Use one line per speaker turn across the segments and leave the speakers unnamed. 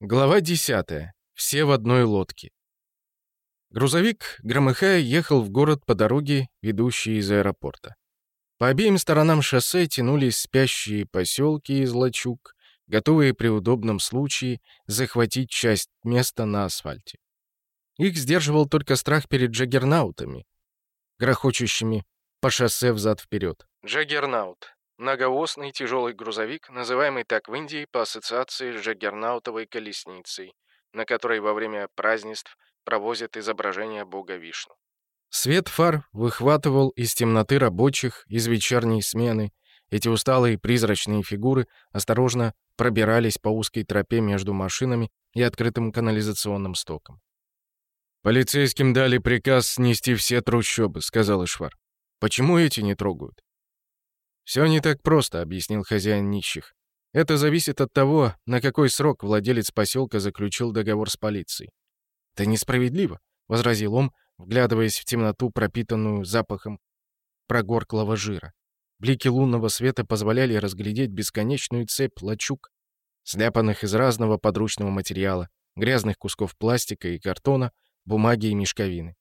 Глава 10. Все в одной лодке. Грузовик, громыхая, ехал в город по дороге, ведущей из аэропорта. По обеим сторонам шоссе тянулись спящие поселки из лачуг, готовые при удобном случае захватить часть места на асфальте. Их сдерживал только страх перед джаггернаутами, грохочущими по шоссе взад-вперед. Джаггернаут Многоосный тяжелый грузовик, называемый так в Индии по ассоциации с жагернаутовой колесницей, на которой во время празднеств провозят изображение бога Вишну. Свет фар выхватывал из темноты рабочих, из вечерней смены. Эти усталые призрачные фигуры осторожно пробирались по узкой тропе между машинами и открытым канализационным стоком. «Полицейским дали приказ снести все трущобы», — сказал Ишвар. «Почему эти не трогают?» «Все не так просто», — объяснил хозяин нищих. «Это зависит от того, на какой срок владелец поселка заключил договор с полицией». «Это несправедливо», — возразил он, вглядываясь в темноту, пропитанную запахом прогорклого жира. Блики лунного света позволяли разглядеть бесконечную цепь лачуг, сляпанных из разного подручного материала, грязных кусков пластика и картона, бумаги и мешковины.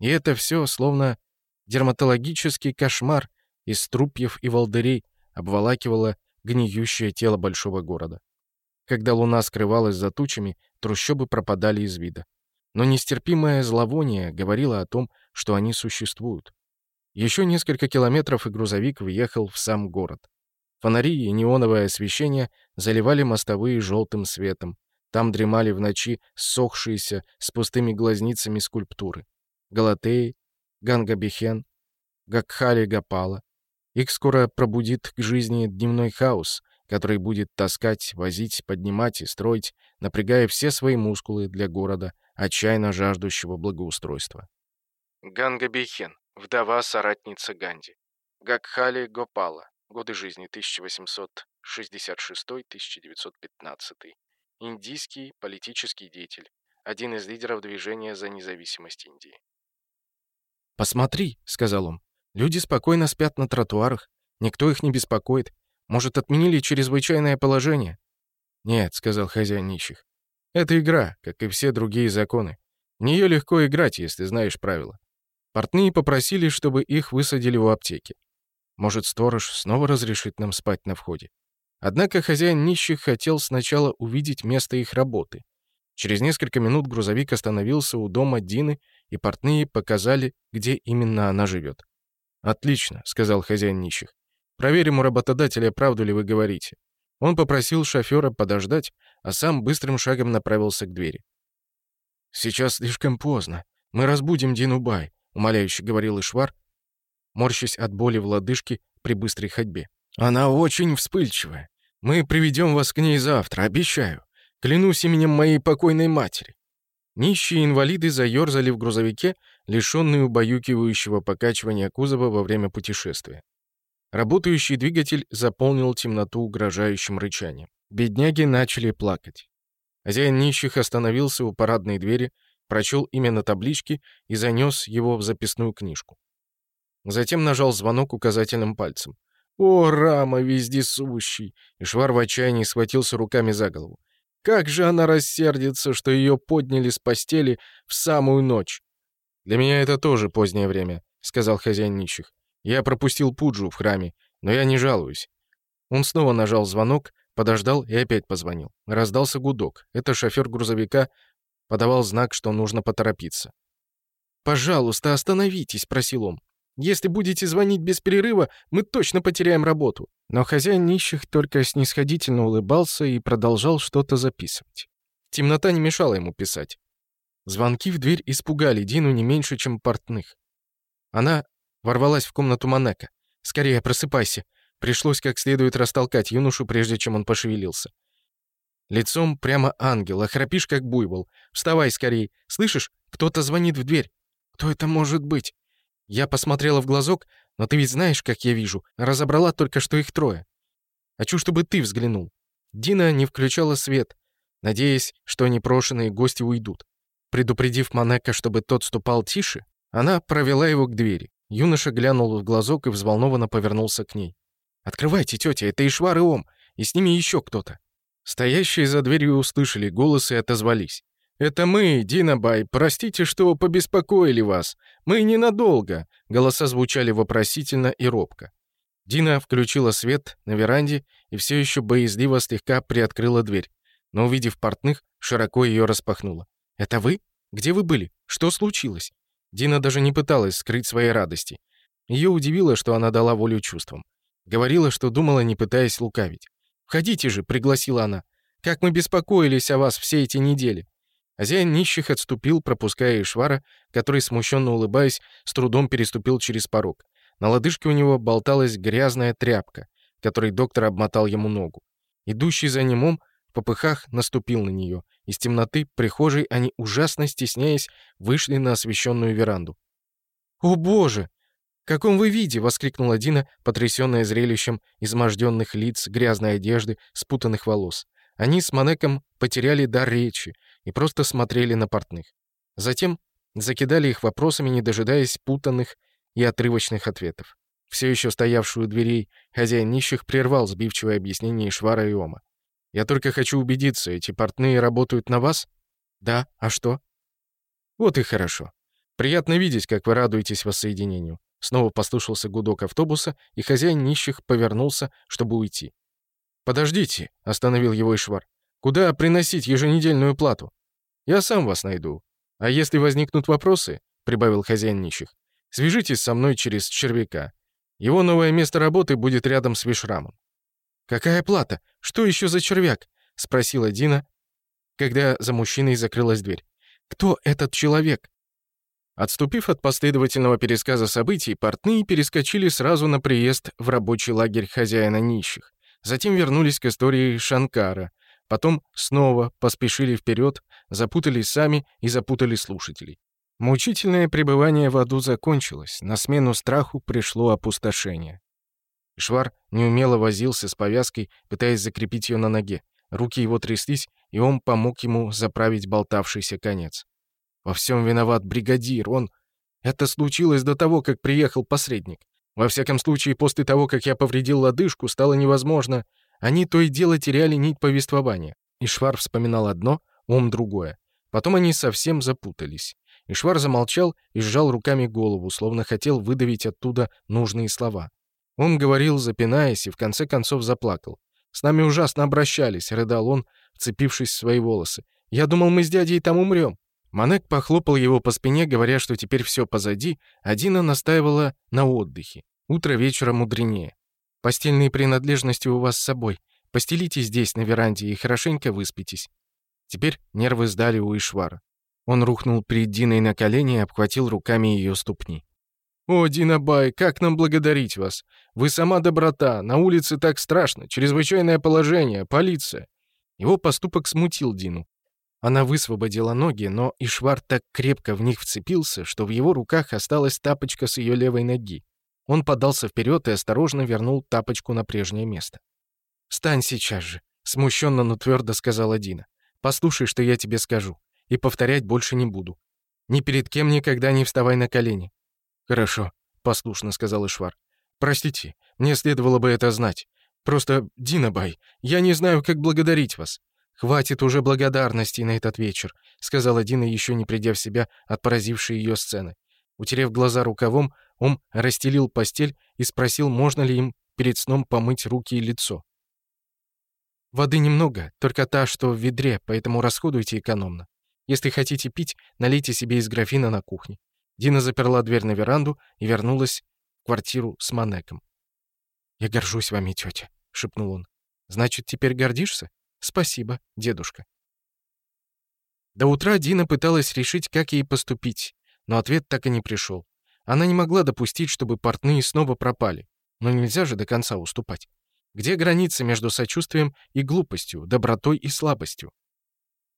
И это все словно дерматологический кошмар, из трупьев и волдырей обволакивало гниющее тело большого города. Когда луна скрывалась за тучами, трущобы пропадали из вида. Но нестерпимое зловоние говорило о том, что они существуют. Еще несколько километров, и грузовик въехал в сам город. Фонари и неоновое освещение заливали мостовые желтым светом. Там дремали в ночи сохшиеся с пустыми глазницами скульптуры. Галатеи, Гангабихен, Гакхали Гапала, их скоро пробудит к жизни дневной хаос, который будет таскать, возить, поднимать и строить, напрягая все свои мускулы для города, отчаянно жаждущего благоустройства. Ганга Бейхен, вдова-соратница Ганди. Гакхали Гопала, годы жизни 1866-1915. Индийский политический деятель, один из лидеров движения за независимость Индии. «Посмотри», — сказал он, Люди спокойно спят на тротуарах, никто их не беспокоит. Может, отменили чрезвычайное положение?» «Нет», — сказал хозяин нищих. «Это игра, как и все другие законы. В нее легко играть, если знаешь правила». Портные попросили, чтобы их высадили у аптеки. Может, сторож снова разрешит нам спать на входе. Однако хозяин нищих хотел сначала увидеть место их работы. Через несколько минут грузовик остановился у дома Дины, и портные показали, где именно она живет. «Отлично», — сказал хозяин нищих. «Проверим у работодателя, правду ли вы говорите». Он попросил шофера подождать, а сам быстрым шагом направился к двери. «Сейчас слишком поздно. Мы разбудим Динубай», — умоляюще говорил Ишвар, морщась от боли в лодыжке при быстрой ходьбе. «Она очень вспыльчивая. Мы приведем вас к ней завтра, обещаю. Клянусь именем моей покойной матери». Нищие инвалиды заерзали в грузовике, Лишённый убаюкивающего покачивания кузова во время путешествия. Работающий двигатель заполнил темноту угрожающим рычанием. Бедняги начали плакать. Хозяин нищих остановился у парадной двери, прочел имя на табличке и занес его в записную книжку. Затем нажал звонок указательным пальцем. «О, Рама вездесущий!» И Швар в отчаянии схватился руками за голову. «Как же она рассердится, что её подняли с постели в самую ночь! «Для меня это тоже позднее время», — сказал хозяин нищих. «Я пропустил пуджу в храме, но я не жалуюсь». Он снова нажал звонок, подождал и опять позвонил. Раздался гудок. Это шофер грузовика подавал знак, что нужно поторопиться. «Пожалуйста, остановитесь», — просил он. «Если будете звонить без перерыва, мы точно потеряем работу». Но хозяин нищих только снисходительно улыбался и продолжал что-то записывать. Темнота не мешала ему писать. Звонки в дверь испугали Дину не меньше, чем портных. Она ворвалась в комнату Манека. «Скорее, просыпайся!» Пришлось как следует растолкать юношу, прежде чем он пошевелился. Лицом прямо ангел, храпишь как буйвол. «Вставай скорей! Слышишь? Кто-то звонит в дверь!» «Кто это может быть?» Я посмотрела в глазок, но ты ведь знаешь, как я вижу. Разобрала только, что их трое. Хочу, чтобы ты взглянул. Дина не включала свет, надеясь, что непрошенные гости уйдут. Предупредив Манека, чтобы тот ступал тише, она провела его к двери. Юноша глянул в глазок и взволнованно повернулся к ней. «Открывайте, тетя, это Ишвар и Ом, и с ними еще кто-то». Стоящие за дверью услышали голос и отозвались. «Это мы, Динабай, простите, что побеспокоили вас. Мы ненадолго!» Голоса звучали вопросительно и робко. Дина включила свет на веранде и все еще боязливо слегка приоткрыла дверь, но, увидев портных, широко ее распахнула. «Это вы? Где вы были? Что случилось?» Дина даже не пыталась скрыть своей радости. Ее удивило, что она дала волю чувствам. Говорила, что думала, не пытаясь лукавить. «Входите же», — пригласила она. «Как мы беспокоились о вас все эти недели». Хозяин нищих отступил, пропуская Ишвара, который, смущенно улыбаясь, с трудом переступил через порог. На лодыжке у него болталась грязная тряпка, которой доктор обмотал ему ногу. Идущий за ним ум в попыхах наступил на нее. Из темноты прихожей они, ужасно стесняясь, вышли на освещенную веранду. «О, боже! В каком вы виде?» — воскликнула Дина, потрясённая зрелищем изможденных лиц, грязной одежды, спутанных волос. Они с Манеком потеряли дар речи и просто смотрели на портных. Затем закидали их вопросами, не дожидаясь путанных и отрывочных ответов. Все еще стоявшую у дверей хозяин нищих прервал сбивчивое объяснение Швара и Ома. Я только хочу убедиться, эти портные работают на вас? Да, а что? Вот и хорошо. Приятно видеть, как вы радуетесь воссоединению. Снова послушался гудок автобуса, и хозяин нищих повернулся, чтобы уйти. «Подождите», — остановил его Ишвар. «Куда приносить еженедельную плату? Я сам вас найду. А если возникнут вопросы, — прибавил хозяин нищих, — свяжитесь со мной через червяка. Его новое место работы будет рядом с Вишрамом». «Какая плата? Что еще за червяк?» — спросила Дина, когда за мужчиной закрылась дверь. «Кто этот человек?» Отступив от последовательного пересказа событий, портные перескочили сразу на приезд в рабочий лагерь хозяина нищих. Затем вернулись к истории Шанкара. Потом снова поспешили вперед, запутались сами и запутали слушателей. Мучительное пребывание в аду закончилось, на смену страху пришло опустошение. Швар неумело возился с повязкой, пытаясь закрепить ее на ноге. Руки его тряслись, и он помог ему заправить болтавшийся конец. «Во всем виноват бригадир, он...» «Это случилось до того, как приехал посредник. Во всяком случае, после того, как я повредил лодыжку, стало невозможно. Они то и дело теряли нить повествования. Ишвар вспоминал одно, ум другое. Потом они совсем запутались. Ишвар замолчал и сжал руками голову, словно хотел выдавить оттуда нужные слова. Он говорил, запинаясь, и в конце концов заплакал. «С нами ужасно обращались», — рыдал он, вцепившись в свои волосы. «Я думал, мы с дядей там умрем». Манек похлопал его по спине, говоря, что теперь все позади, а Дина настаивала на отдыхе. Утро вечера мудренее. «Постельные принадлежности у вас с собой. Постелите здесь, на веранде, и хорошенько выспитесь». Теперь нервы сдали у Ишвара. Он рухнул перед Диной на колени и обхватил руками ее ступни. «О, Динабай, как нам благодарить вас? Вы сама доброта, на улице так страшно, чрезвычайное положение, полиция». Его поступок смутил Дину. Она высвободила ноги, но Ишвар так крепко в них вцепился, что в его руках осталась тапочка с ее левой ноги. Он подался вперед и осторожно вернул тапочку на прежнее место. «Встань сейчас же», — смущенно, но твердо сказала Дина. «Послушай, что я тебе скажу, и повторять больше не буду. Ни перед кем никогда не вставай на колени. «Хорошо», — послушно сказал Ишвар. «Простите, мне следовало бы это знать. Просто, Динабай, я не знаю, как благодарить вас». «Хватит уже благодарностей на этот вечер», — сказала Дина, еще не придя в себя от поразившей ее сцены. Утерев глаза рукавом, он расстелил постель и спросил, можно ли им перед сном помыть руки и лицо. «Воды немного, только та, что в ведре, поэтому расходуйте экономно. Если хотите пить, налейте себе из графина на кухне. Дина заперла дверь на веранду и вернулась в квартиру с Манеком. «Я горжусь вами, тетя», — шепнул он. «Значит, теперь гордишься? Спасибо, дедушка». До утра Дина пыталась решить, как ей поступить, но ответ так и не пришел. Она не могла допустить, чтобы портные снова пропали. Но нельзя же до конца уступать. Где граница между сочувствием и глупостью, добротой и слабостью?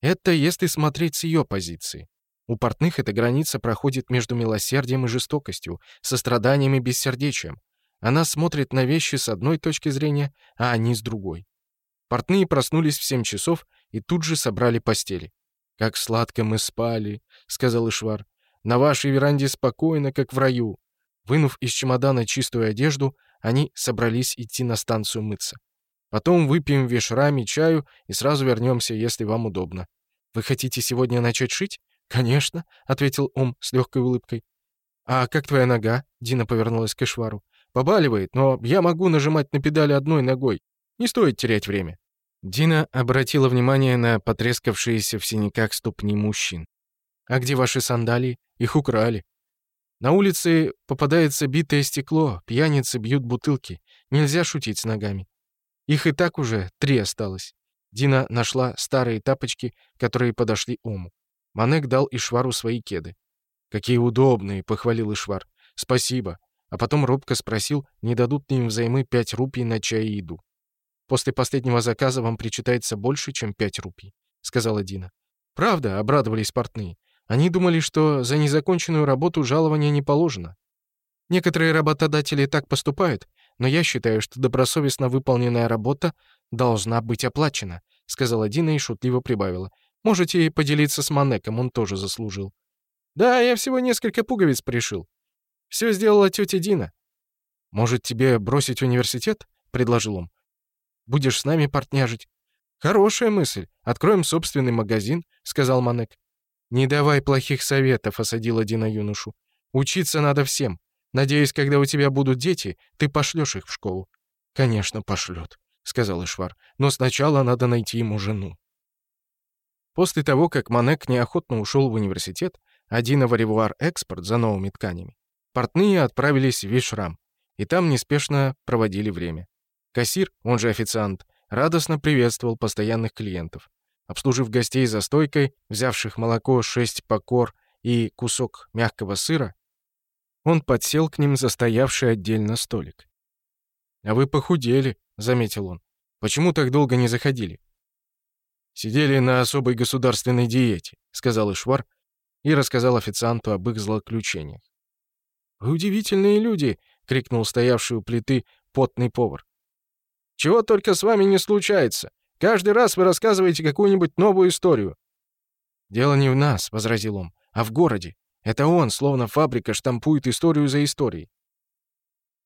Это если смотреть с ее позиции. У портных эта граница проходит между милосердием и жестокостью, состраданием и бессердечием. Она смотрит на вещи с одной точки зрения, а они с другой. Портные проснулись в семь часов и тут же собрали постели. «Как сладко мы спали», — сказал Ишвар. «На вашей веранде спокойно, как в раю». Вынув из чемодана чистую одежду, они собрались идти на станцию мыться. «Потом выпьем в вешраме чаю и сразу вернемся, если вам удобно». «Вы хотите сегодня начать шить?» «Конечно», — ответил Ум с легкой улыбкой. «А как твоя нога?» — Дина повернулась к Ишвару. «Побаливает, но я могу нажимать на педали одной ногой. Не стоит терять время». Дина обратила внимание на потрескавшиеся в синяках ступни мужчин. «А где ваши сандалии? Их украли». «На улице попадается битое стекло, пьяницы бьют бутылки. Нельзя шутить с ногами. Их и так уже три осталось». Дина нашла старые тапочки, которые подошли Ому. Манек дал Ишвару свои кеды. «Какие удобные!» — похвалил Ишвар. «Спасибо!» А потом робко спросил, не дадут ли им взаймы 5 рупий на чай и еду. «После последнего заказа вам причитается больше, чем 5 рупий», — сказала Дина. «Правда?» — обрадовались портные. Они думали, что за незаконченную работу жалования не положено. Некоторые работодатели так поступают, но я считаю, что добросовестно выполненная работа должна быть оплачена», — сказала Дина и шутливо прибавила. Можете поделиться с Манеком, он тоже заслужил. Да, я всего несколько пуговиц пришил. Все сделала тетя Дина. Может, тебе бросить университет? Предложил он. Будешь с нами партняжить. Хорошая мысль. Откроем собственный магазин, сказал Манек. Не давай плохих советов, осадила Дина юношу. Учиться надо всем. Надеюсь, когда у тебя будут дети, ты пошлешь их в школу. Конечно, пошлет, сказал Ишвар. Но сначала надо найти ему жену. После того, как Манек неохотно ушел в университет, один аваривуар экспорт за новыми тканями, портные отправились в Вишрам, и там неспешно проводили время. Кассир, он же официант, радостно приветствовал постоянных клиентов. Обслужив гостей за стойкой, взявших молоко, шесть покор и кусок мягкого сыра, он подсел к ним застоявший отдельно столик. «А вы похудели», — заметил он. «Почему так долго не заходили?» «Сидели на особой государственной диете», — сказал Ишвар и рассказал официанту об их злоключениях. «Вы удивительные люди!» — крикнул стоявший у плиты потный повар. «Чего только с вами не случается! Каждый раз вы рассказываете какую-нибудь новую историю!» «Дело не в нас», — возразил он, — «а в городе. Это он, словно фабрика, штампует историю за историей».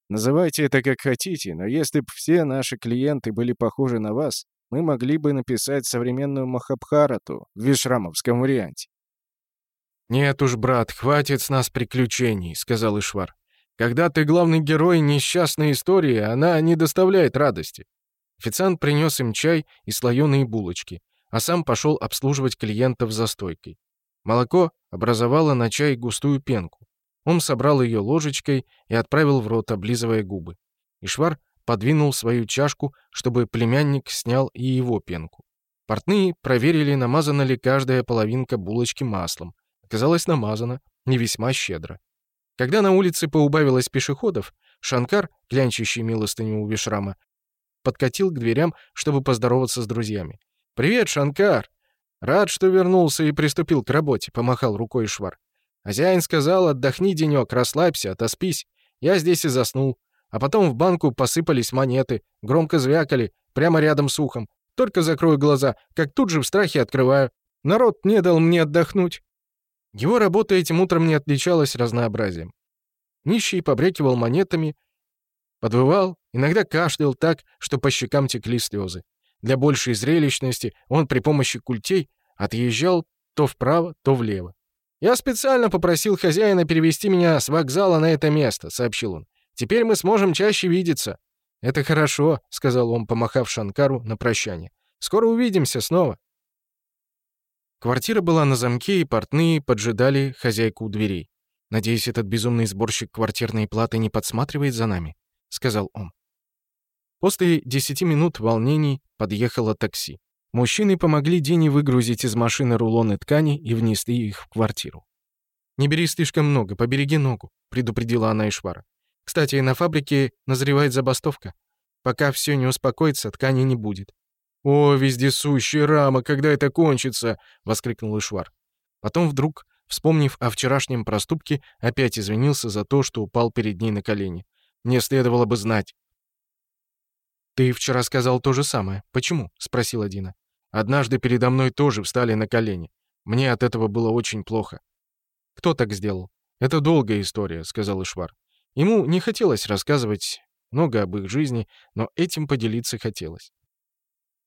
«Называйте это как хотите, но если бы все наши клиенты были похожи на вас, мы могли бы написать современную Махабхарату в вишрамовском варианте.
«Нет уж, брат, хватит с нас приключений», — сказал Ишвар. «Когда ты главный герой несчастной истории, она не доставляет радости». Официант принес им чай и слоёные булочки, а сам пошёл обслуживать клиентов за стойкой. Молоко образовало на чай густую пенку. Он собрал её ложечкой и отправил в рот, облизывая губы. Ишвар подвинул свою чашку, чтобы племянник снял и его пенку. Портные проверили, намазана ли каждая половинка булочки маслом. Оказалось, намазана, не весьма щедро. Когда на улице поубавилось пешеходов, Шанкар, клянчащий милостыню у Вишрама, подкатил к дверям, чтобы поздороваться с друзьями. «Привет, Шанкар! Рад, что вернулся и приступил к работе», — помахал рукой Швар. «Хозяин сказал, отдохни денек, расслабься, отоспись. Я здесь и заснул. А потом в банку посыпались монеты, громко звякали, прямо рядом с ухом. Только закрою глаза, как тут же в страхе открываю. Народ не дал мне отдохнуть. Его работа этим утром не отличалась разнообразием. Нищий побрекивал монетами, подвывал, иногда кашлял так, что по щекам текли слезы. Для большей зрелищности он при помощи культей отъезжал то вправо, то влево. «Я специально попросил хозяина перевести меня с вокзала на это место», — сообщил он. Теперь мы сможем чаще видеться». «Это хорошо», — сказал он, помахав Шанкару на прощание. «Скоро увидимся снова». Квартира была на замке, и портные поджидали хозяйку у дверей. «Надеюсь, этот безумный сборщик квартирной платы не подсматривает за нами», — сказал он. После десяти минут волнений подъехало такси. Мужчины помогли Дине выгрузить из машины рулоны ткани и внесли их в квартиру. «Не бери слишком много, побереги ногу», — предупредила она Ишвара. Кстати, на фабрике назревает забастовка. Пока все не успокоится, ткани не будет. «О, вездесущая рама, когда это кончится?» — воскликнул Ишвар. Потом вдруг, вспомнив о вчерашнем проступке, опять извинился за то, что упал перед ней на колени. «Мне следовало бы знать». «Ты вчера сказал то же самое. Почему?» — спросила Дина. «Однажды передо мной тоже встали на колени. Мне от этого было очень плохо». «Кто так сделал?» «Это долгая история», — сказал Ишвар. Ему не хотелось рассказывать много об их жизни, но этим поделиться хотелось.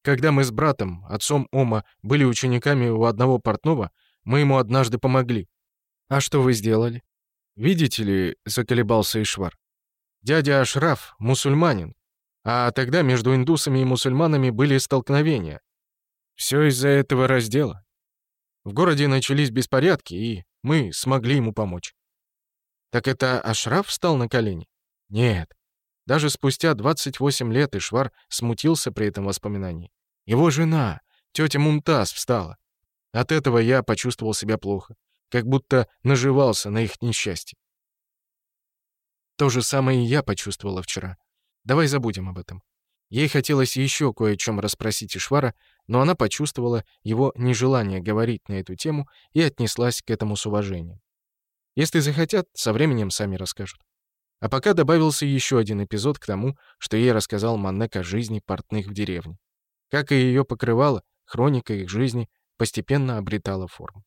Когда мы с братом, отцом Ома, были учениками у одного портного, мы ему однажды помогли.
А что вы сделали?
Видите ли, заколебался Ишвар. Дядя Ашраф — мусульманин, а тогда между индусами и мусульманами были столкновения. Все из-за этого раздела. В городе начались беспорядки, и мы смогли ему помочь. Так это Ашраф встал на колени? Нет. Даже спустя 28 лет Ишвар смутился при этом воспоминании. Его жена, тетя Мумтаз, встала. От этого я почувствовал себя плохо, как будто наживался на их несчастье. То же самое и я почувствовала вчера. Давай забудем об этом. Ей хотелось еще кое о чем расспросить Ишвара, но она почувствовала его нежелание говорить на эту тему и отнеслась к этому с уважением. Если захотят, со временем сами расскажут. А пока добавился еще один эпизод к тому, что ей рассказал Маннек о жизни портных в деревне. Как и ее покрывало, хроника их жизни постепенно обретала форму.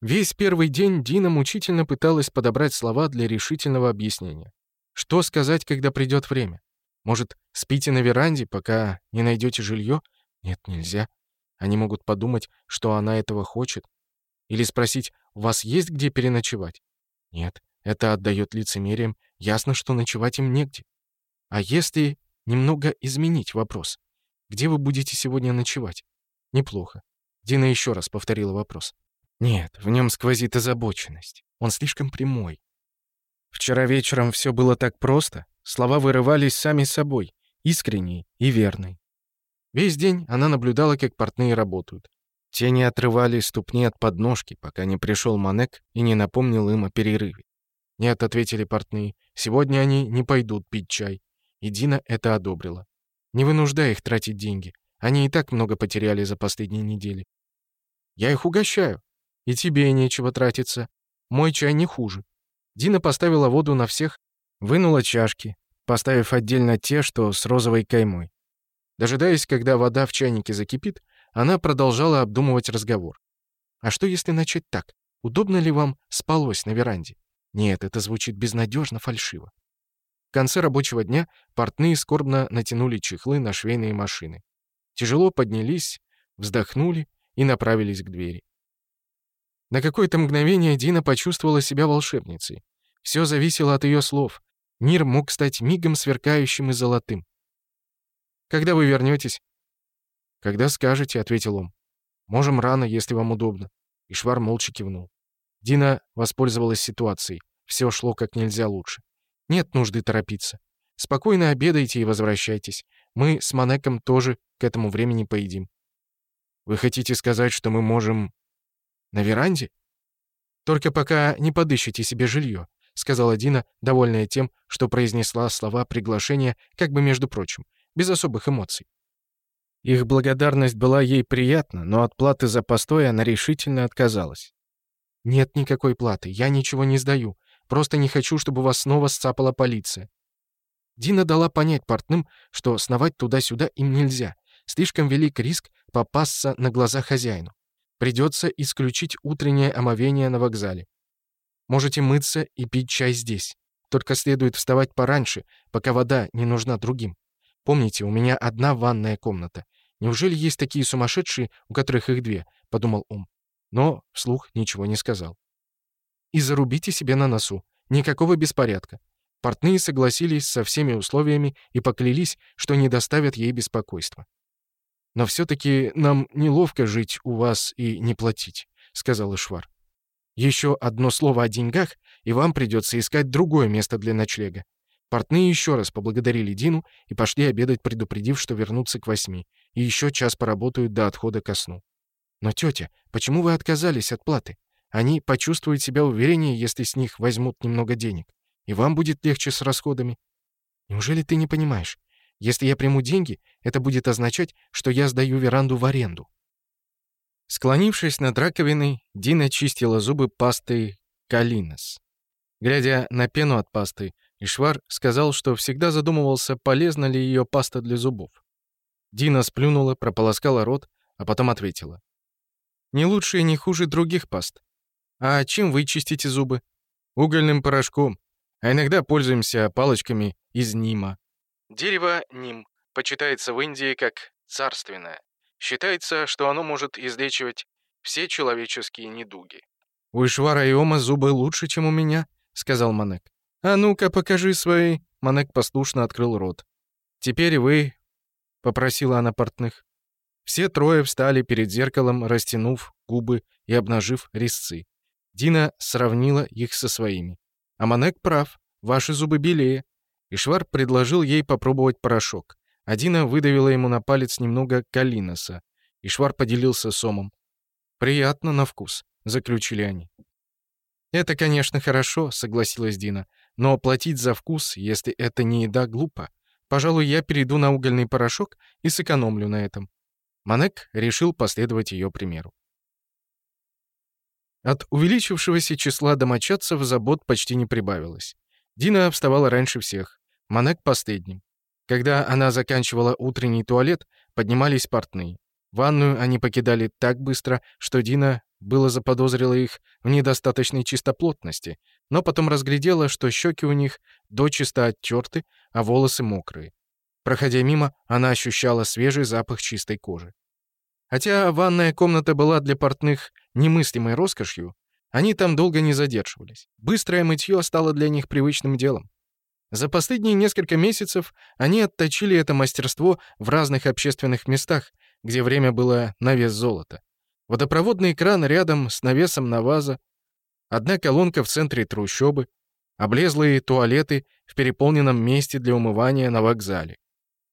Весь первый день Дина мучительно пыталась подобрать слова для решительного объяснения. Что сказать, когда придет время? Может, спите на веранде, пока не найдете жилье? Нет, нельзя. Они могут подумать, что она этого хочет, или спросить, у вас есть где переночевать? Нет, это отдает лицемерием. Ясно, что ночевать им негде. А если немного изменить вопрос? Где вы будете сегодня ночевать? Неплохо. Дина еще раз повторила вопрос. Нет, в нем сквозит озабоченность. Он слишком прямой. Вчера вечером все было так просто. Слова вырывались сами собой, искренней и верной Весь день она наблюдала, как портные работают. Те не отрывали ступни от подножки, пока не пришел Манек и не напомнил им о перерыве. «Нет», — ответили портные, — «сегодня они не пойдут пить чай». И Дина это одобрила. «Не вынуждая их тратить деньги. Они и так много потеряли за последние недели». «Я их угощаю. И тебе нечего тратиться. Мой чай не хуже». Дина поставила воду на всех, вынула чашки, поставив отдельно те, что с розовой каймой. Дожидаясь, когда вода в чайнике закипит, она продолжала обдумывать разговор. «А что, если начать так? Удобно ли вам спалось на веранде?» «Нет, это звучит безнадежно фальшиво». В конце рабочего дня портные скорбно натянули чехлы на швейные машины. Тяжело поднялись, вздохнули и направились к двери. На какое-то мгновение Дина почувствовала себя волшебницей. Все зависело от ее слов. Мир мог стать мигом сверкающим и золотым. «Когда вы вернетесь?» «Когда скажете», — ответил он. «Можем рано, если вам удобно». Ишвар молча кивнул. Дина воспользовалась ситуацией. Все шло как нельзя лучше. Нет нужды торопиться. Спокойно обедайте и возвращайтесь. Мы с Манеком тоже к этому времени поедим. Вы хотите сказать, что мы можем... На веранде? Только пока не подыщите себе жилье, сказала Дина, довольная тем, что произнесла слова приглашения, как бы между прочим, без особых эмоций. Их благодарность была ей приятна, но от платы за постой она решительно отказалась. «Нет никакой платы, я ничего не сдаю. Просто не хочу, чтобы вас снова сцапала полиция». Дина дала понять портным, что сновать туда-сюда им нельзя. Слишком велик риск попасться на глаза хозяину. Придется исключить утреннее омовение на вокзале. Можете мыться и пить чай здесь. Только следует вставать пораньше, пока вода не нужна другим. Помните, у меня одна ванная комната. «Неужели есть такие сумасшедшие, у которых их две?» — подумал ум. Но вслух ничего не сказал. «И зарубите себе на носу. Никакого беспорядка». Портные согласились со всеми условиями и поклялись, что не доставят ей беспокойства. «Но все-таки нам неловко жить у вас и не платить», — сказал Ишвар. «Еще одно слово о деньгах, и вам придется искать другое место для ночлега. Портные еще раз поблагодарили Дину и пошли обедать, предупредив, что вернутся к восьми, и еще час поработают до отхода ко сну. «Но, тетя, почему вы отказались от платы? Они почувствуют себя увереннее, если с них возьмут немного денег, и вам будет легче с расходами». «Неужели ты не понимаешь? Если я приму деньги, это будет означать, что я сдаю веранду в аренду». Склонившись над раковиной, Дина чистила зубы пастой «Калинос». Глядя на пену от пасты, Ишвар сказал, что всегда задумывался, полезна ли ее паста для зубов. Дина сплюнула, прополоскала рот, а потом ответила. «Не лучше и не хуже других паст. А чем вы чистите зубы?» «Угольным порошком. А иногда пользуемся палочками из нима». Дерево ним почитается в Индии как царственное. Считается, что оно может излечивать все человеческие недуги. «У Ишвара и Ома зубы лучше, чем у меня», — сказал Манек. «А ну-ка, покажи свои!» Манек послушно открыл рот. «Теперь вы...» — попросила она портных. Все трое встали перед зеркалом, растянув губы и обнажив резцы. Дина сравнила их со своими. «А Манек прав. Ваши зубы белее». И Швар предложил ей попробовать порошок. А Дина выдавила ему на палец немного калиноса. Швар поделился сомом. «Приятно на вкус», — заключили они. «Это, конечно, хорошо», — согласилась Дина. Но платить за вкус, если это не еда, глупо. Пожалуй, я перейду на угольный порошок и сэкономлю на этом. Манек решил последовать ее примеру. От увеличившегося числа домочадцев забот почти не прибавилось. Дина вставала раньше всех, Манек последним. Когда она заканчивала утренний туалет, поднимались портные. Ванную они покидали так быстро, что Дина было заподозрило их в недостаточной чистоплотности, но потом разглядела, что щеки у них дочисто оттерты, а волосы мокрые. Проходя мимо, она ощущала свежий запах чистой кожи. Хотя ванная комната была для портных немыслимой роскошью, они там долго не задерживались. Быстрое мытье стало для них привычным делом. За последние несколько месяцев они отточили это мастерство в разных общественных местах, где время было на вес золота водопроводный кран рядом с навесом на ваза, одна колонка в центре трущобы, облезлые туалеты в переполненном месте для умывания на вокзале,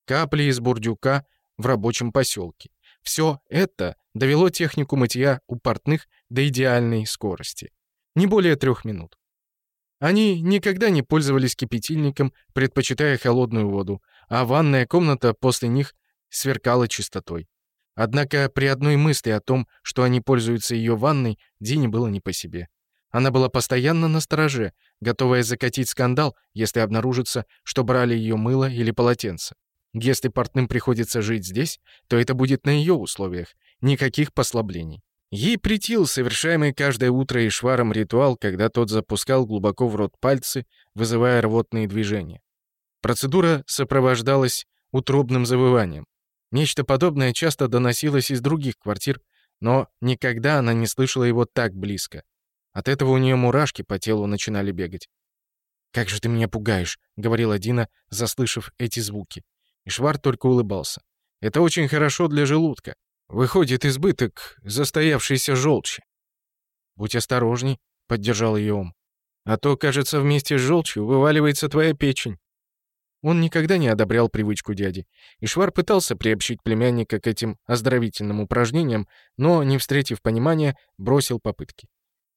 капли из бурдюка в рабочем поселке. Все это довело технику мытья у портных до идеальной скорости. Не более трех минут. Они никогда не пользовались кипятильником, предпочитая холодную воду, а ванная комната после них сверкала чистотой. Однако при одной мысли о том, что они пользуются ее ванной, Дине было не по себе. Она была постоянно на стороже, готовая закатить скандал, если обнаружится, что брали ее мыло или полотенце. Если портным приходится жить здесь, то это будет на ее условиях, никаких послаблений. Ей притил совершаемый каждое утро и шваром ритуал, когда тот запускал глубоко в рот пальцы, вызывая рвотные движения. Процедура сопровождалась утробным завыванием. Нечто подобное часто доносилось из других квартир, но никогда она не слышала его так близко. От этого у нее мурашки по телу начинали бегать. «Как же ты меня пугаешь», — говорила Дина, заслышав эти звуки. И Швард только улыбался. «Это очень хорошо для желудка. Выходит избыток застоявшейся желчи». «Будь осторожней», — поддержал ее ум. «А то, кажется, вместе с желчью вываливается твоя печень». Он никогда не одобрял привычку дяди. и Ишвар пытался приобщить племянника к этим оздоровительным упражнениям, но, не встретив понимания, бросил попытки.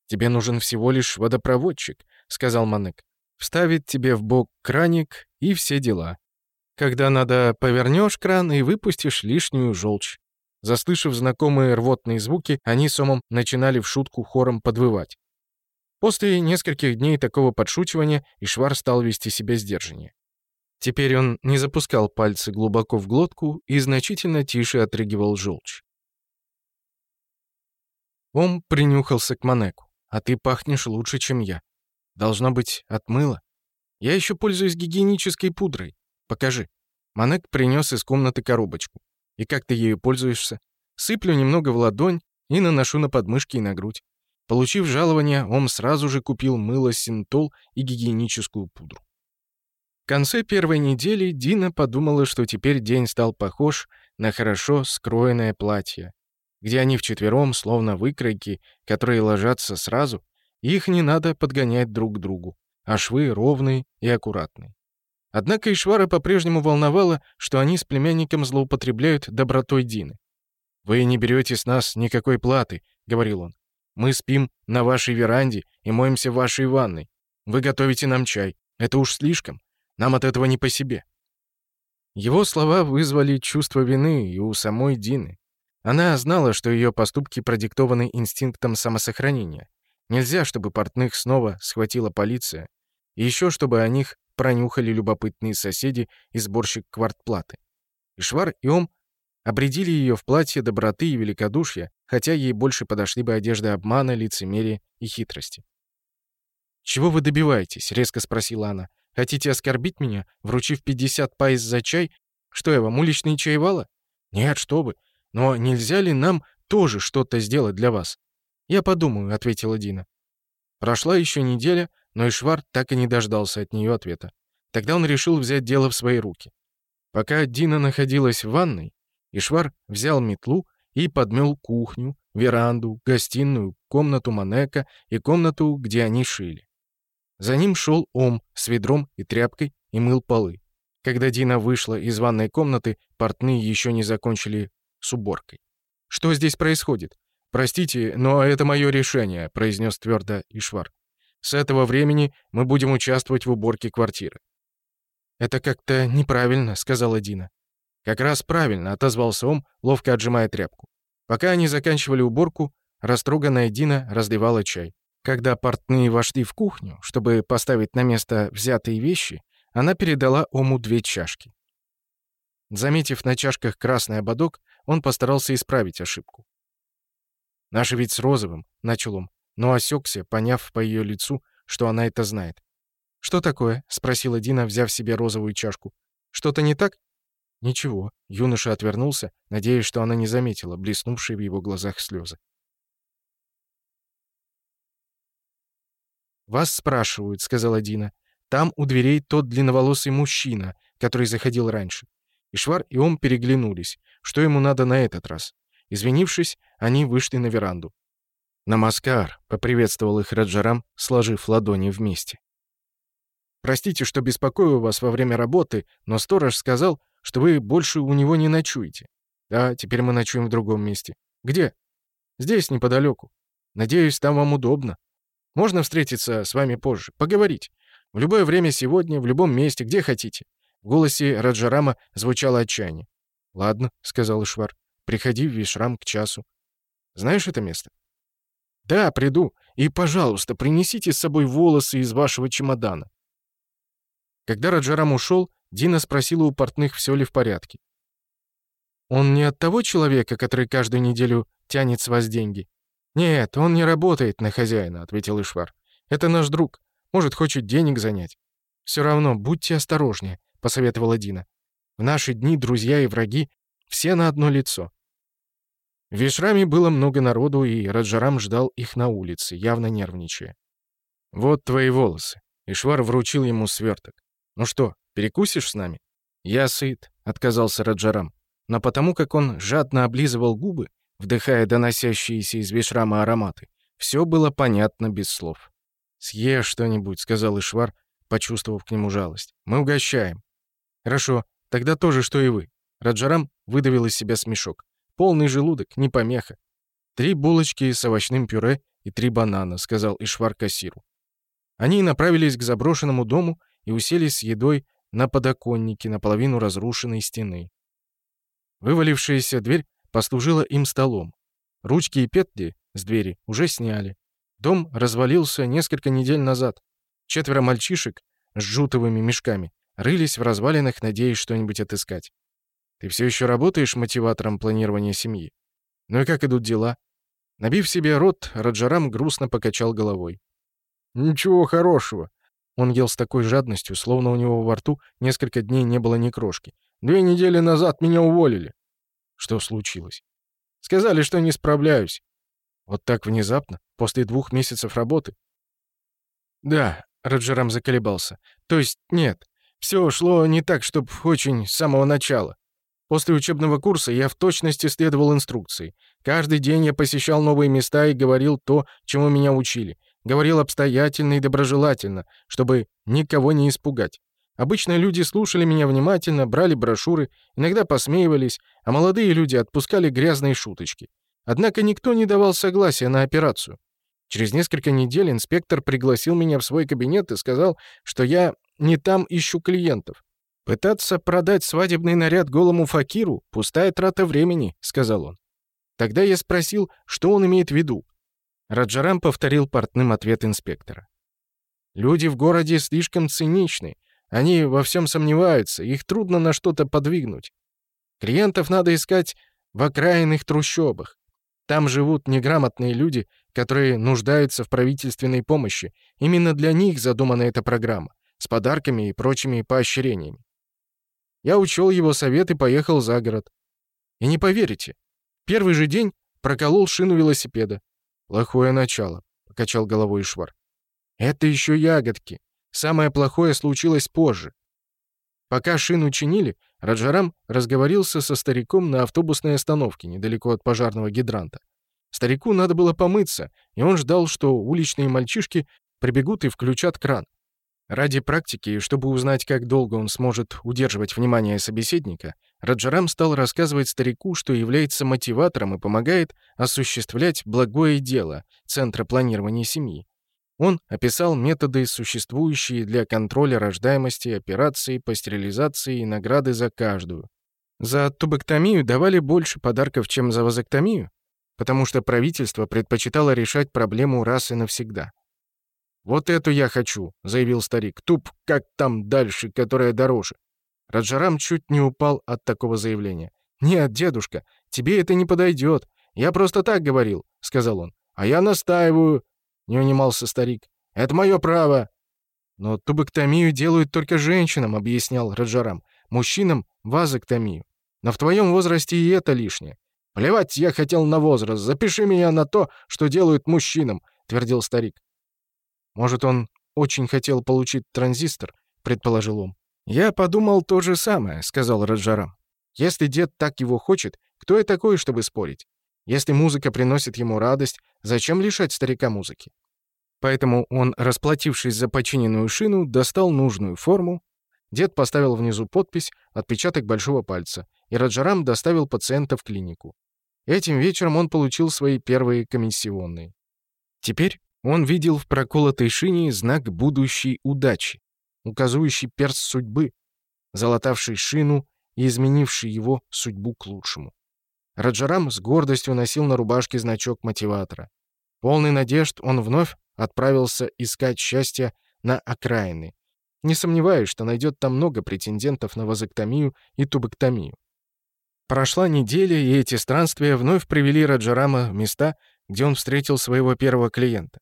«Тебе нужен всего лишь водопроводчик», — сказал Манек. «Вставит тебе в бок краник и все дела. Когда надо, повернешь кран и выпустишь лишнюю желчь». Заслышав знакомые рвотные звуки, они с Омом начинали в шутку хором подвывать. После нескольких дней такого подшучивания Ишвар стал вести себя сдержаннее. Теперь он не запускал пальцы глубоко в глотку и значительно тише отрыгивал желчь. Ом принюхался к Манеку. «А ты пахнешь лучше, чем я. Должно быть, от мыла. Я еще пользуюсь гигиенической пудрой. Покажи». Манек принес из комнаты коробочку. «И как ты ею пользуешься?» «Сыплю немного в ладонь и наношу на подмышки и на грудь». Получив жалование, он сразу же купил мыло синтол и гигиеническую пудру конце первой недели Дина подумала, что теперь день стал похож на хорошо скроенное платье, где они вчетвером, словно выкройки, которые ложатся сразу, их не надо подгонять друг к другу, а швы ровные и аккуратные. Однако Ишвара по-прежнему волновала, что они с племянником злоупотребляют добротой Дины. «Вы не берете с нас никакой платы», — говорил он. «Мы спим на вашей веранде и моемся в вашей ванной. Вы готовите нам чай. Это уж слишком. Нам от этого не по себе». Его слова вызвали чувство вины и у самой Дины. Она знала, что ее поступки продиктованы инстинктом самосохранения. Нельзя, чтобы портных снова схватила полиция, и еще чтобы о них пронюхали любопытные соседи и сборщик квартплаты. Ишвар и Ом обрядили ее в платье доброты и великодушья, хотя ей больше подошли бы одежды обмана, лицемерия и хитрости. «Чего вы добиваетесь?» — резко спросила она. Хотите оскорбить меня, вручив 50 пайс за чай? Что я вам, уличный чайвала? Нет, что вы. Но нельзя ли нам тоже что-то сделать для вас? Я подумаю, ответила Дина. Прошла еще неделя, но Ишвар так и не дождался от нее ответа. Тогда он решил взять дело в свои руки. Пока Дина находилась в ванной, Ишвар взял метлу и подмел кухню, веранду, гостиную, комнату Манека и комнату, где они шили. За ним шел Ом с ведром и тряпкой и мыл полы. Когда Дина вышла из ванной комнаты, портные еще не закончили с уборкой. «Что здесь происходит?» «Простите, но это мое решение», — произнес твердо Ишвар. «С этого времени мы будем участвовать в уборке квартиры». «Это как-то неправильно», — сказала Дина. «Как раз правильно», — отозвался Ом, ловко отжимая тряпку. Пока они заканчивали уборку, растроганная Дина разливала чай. Когда портные вошли в кухню, чтобы поставить на место взятые вещи, она передала Ому две чашки. Заметив на чашках красный ободок, он постарался исправить ошибку. «Наши ведь с розовым», — начал он, но осекся, поняв по ее лицу, что она это знает. «Что такое?» — спросила Дина, взяв себе розовую чашку. «Что-то не так?» «Ничего». Юноша отвернулся, надеясь, что она не заметила блеснувшие в его глазах слезы. «Вас спрашивают», — сказала Дина. «Там у дверей тот длинноволосый мужчина, который заходил раньше». Ишвар и Ом переглянулись. Что ему надо на этот раз? Извинившись, они вышли на веранду. «Намаскар», — поприветствовал их Раджарам, сложив ладони вместе. «Простите, что беспокою вас во время работы, но сторож сказал, что вы больше у него не ночуете». «Да, теперь мы ночуем в другом месте». «Где?» «Здесь, неподалеку. Надеюсь, там вам удобно». Можно встретиться с вами позже, поговорить. В любое время сегодня, в любом месте, где хотите». В голосе Раджарама звучало отчаяние. «Ладно», — сказал Ишвар, — «приходи в Вишрам к часу». «Знаешь это место?» «Да, приду. И, пожалуйста, принесите с собой волосы из вашего чемодана». Когда Раджарам ушел, Дина спросила у портных, все ли в порядке. «Он не от того человека, который каждую неделю тянет с вас деньги?» «Нет, он не работает на хозяина», — ответил Ишвар. «Это наш друг. Может, хочет денег занять». «Все равно, будьте осторожнее», — посоветовала Дина. «В наши дни друзья и враги все на одно лицо». В Вишраме было много народу, и Раджарам ждал их на улице, явно нервничая. «Вот твои волосы». Ишвар вручил ему сверток. «Ну что, перекусишь с нами?» «Я сыт», — отказался Раджарам. Но потому как он жадно облизывал губы, вдыхая доносящиеся из вишрама ароматы. Все было понятно без слов. «Съешь что-нибудь», — сказал Ишвар, почувствовав к нему жалость. «Мы угощаем». «Хорошо, тогда тоже, что и вы». Раджарам выдавил из себя смешок. «Полный желудок, не помеха». «Три булочки с овощным пюре и три банана», — сказал Ишвар кассиру. Они направились к заброшенному дому и уселись с едой на подоконнике наполовину разрушенной стены. Вывалившаяся дверь послужила им столом. Ручки и петли с двери уже сняли. Дом развалился несколько недель назад. Четверо мальчишек с жутовыми мешками рылись в развалинах, надеясь что-нибудь отыскать. Ты все еще работаешь мотиватором планирования семьи? Ну и как идут дела? Набив себе рот, Раджарам грустно покачал головой. «Ничего хорошего». Он ел с такой жадностью, словно у него во рту несколько дней не было ни крошки. «Две недели назад меня уволили. Что случилось? Сказали, что не справляюсь. Вот так внезапно, после двух месяцев работы? Да, Роджерам заколебался. То есть нет, все шло не так, чтобы очень с самого начала. После учебного курса я в точности следовал инструкции. Каждый день я посещал новые места и говорил то, чему меня учили. Говорил обстоятельно и доброжелательно, чтобы никого не испугать. Обычно люди слушали меня внимательно, брали брошюры, иногда посмеивались, а молодые люди отпускали грязные шуточки. Однако никто не давал согласия на операцию. Через несколько недель инспектор пригласил меня в свой кабинет и сказал, что я не там ищу клиентов. «Пытаться продать свадебный наряд голому факиру — пустая трата времени», — сказал он. Тогда я спросил, что он имеет в виду. Раджарам повторил портным ответ инспектора. «Люди в городе слишком циничны», они во всем сомневаются, их трудно на что-то подвигнуть. Клиентов надо искать в окраинных трущобах. Там живут неграмотные люди, которые нуждаются в правительственной помощи. Именно для них задумана эта программа, с подарками и прочими поощрениями. Я учел его совет и поехал за город. И не поверите, первый же день проколол шину велосипеда. «Плохое начало», — покачал головой Швар. «Это еще ягодки. Самое плохое случилось позже. Пока шину чинили, Раджарам разговорился со стариком на автобусной остановке недалеко от пожарного гидранта. Старику надо было помыться, и он ждал, что уличные мальчишки прибегут и включат кран. Ради практики, чтобы узнать, как долго он сможет удерживать внимание собеседника, Раджарам стал рассказывать старику, что является мотиватором и помогает осуществлять благое дело Центра планирования семьи. Он описал методы, существующие для контроля рождаемости, операции по стерилизации и награды за каждую. За тубэктомию давали больше подарков, чем за вазоктомию, потому что правительство предпочитало решать проблему раз и навсегда. «Вот эту я хочу», — заявил старик. «Туб, как там дальше, которая дороже?» Раджарам чуть не упал от такого заявления. «Нет, дедушка, тебе это не подойдет. Я просто так говорил», — сказал он. «А я настаиваю», не унимался старик. «Это мое право!» «Но тубэктомию делают только женщинам», — объяснял Раджарам. «Мужчинам — вазоктомию. Но в твоем возрасте и это лишнее». «Плевать я хотел на возраст. Запиши меня на то, что делают мужчинам», — твердил старик. «Может, он очень хотел получить транзистор?» — предположил он. «Я подумал то же самое», — сказал Раджарам. «Если дед так его хочет, кто я такой, чтобы спорить? Если музыка приносит ему радость, зачем лишать старика музыки? Поэтому он, расплатившись за починенную шину, достал нужную форму. Дед поставил внизу подпись, отпечаток большого пальца, и Раджарам доставил пациента в клинику. Этим вечером он получил свои первые комиссионные. Теперь он видел в проколотой шине знак будущей удачи, указывающий перст судьбы, залатавший шину и изменивший его судьбу к лучшему. Раджарам с гордостью носил на рубашке значок мотиватора. Полный надежд он вновь отправился искать счастье на окраины. Не сомневаюсь, что найдет там много претендентов на вазоктомию и тубоктомию. Прошла неделя, и эти странствия вновь привели Раджарама в места, где он встретил своего первого клиента.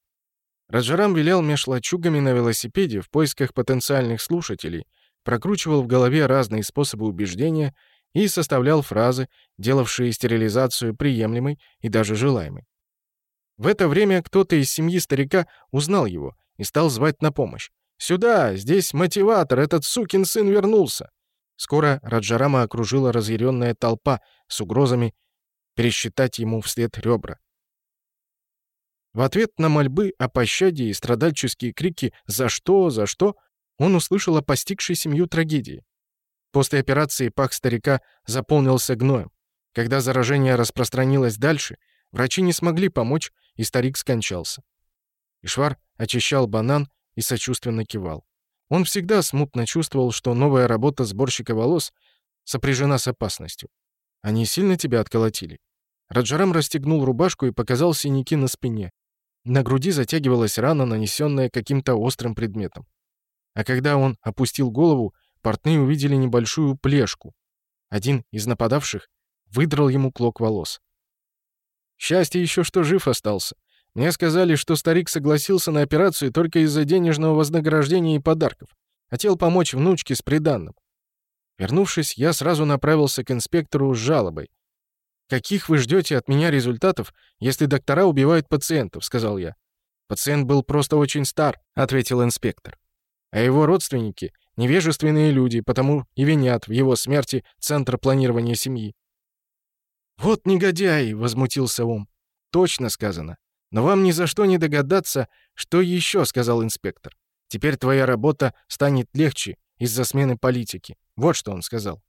Раджарам вилял меж лачугами на велосипеде в поисках потенциальных слушателей, прокручивал в голове разные способы убеждения и составлял фразы, делавшие стерилизацию приемлемой и даже желаемой. В это время кто-то из семьи старика узнал его и стал звать на помощь. «Сюда! Здесь мотиватор! Этот сукин сын вернулся!» Скоро Раджарама окружила разъяренная толпа с угрозами пересчитать ему вслед ребра. В ответ на мольбы о пощаде и страдальческие крики «За что? За что?» он услышал о постигшей семью трагедии. После операции пах старика заполнился гноем. Когда заражение распространилось дальше, врачи не смогли помочь, и старик скончался. Ишвар очищал банан и сочувственно кивал. Он всегда смутно чувствовал, что новая работа сборщика волос сопряжена с опасностью. «Они сильно тебя отколотили?» Раджарам расстегнул рубашку и показал синяки на спине. На груди затягивалась рана, нанесенная каким-то острым предметом. А когда он опустил голову, портные увидели небольшую плешку. Один из нападавших выдрал ему клок волос. Счастье еще, что жив остался. Мне сказали, что старик согласился на операцию только из-за денежного вознаграждения и подарков. Хотел помочь внучке с приданным. Вернувшись, я сразу направился к инспектору с жалобой. «Каких вы ждете от меня результатов, если доктора убивают пациентов?» — сказал я. «Пациент был просто очень стар», — ответил инспектор. «А его родственники Невежественные люди, потому и винят в его смерти Центр планирования семьи. «Вот негодяи!» — возмутился Ум. «Точно сказано. Но вам ни за что не догадаться, что еще сказал инспектор. Теперь твоя работа станет легче из-за смены политики. Вот что он сказал».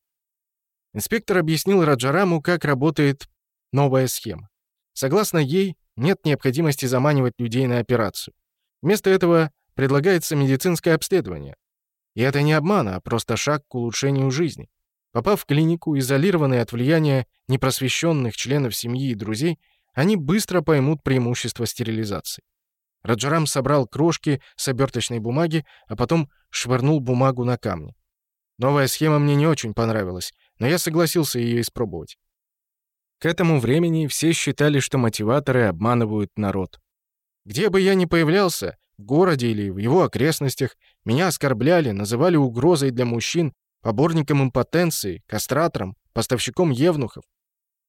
Инспектор объяснил Раджараму, как работает новая схема. Согласно ей, нет необходимости заманивать людей на операцию. Вместо этого предлагается медицинское обследование. И это не обман, а просто шаг к улучшению жизни. Попав в клинику, изолированные от влияния непросвещенных членов семьи и друзей, они быстро поймут преимущество стерилизации. Раджарам собрал крошки с оберточной бумаги, а потом швырнул бумагу на камни. Новая схема мне не очень понравилась, но я согласился ее испробовать. К этому времени все считали, что мотиваторы обманывают народ. Где бы я ни появлялся, в городе или в его окрестностях меня оскорбляли, называли угрозой для мужчин, поборником импотенции, кастратором, поставщиком евнухов.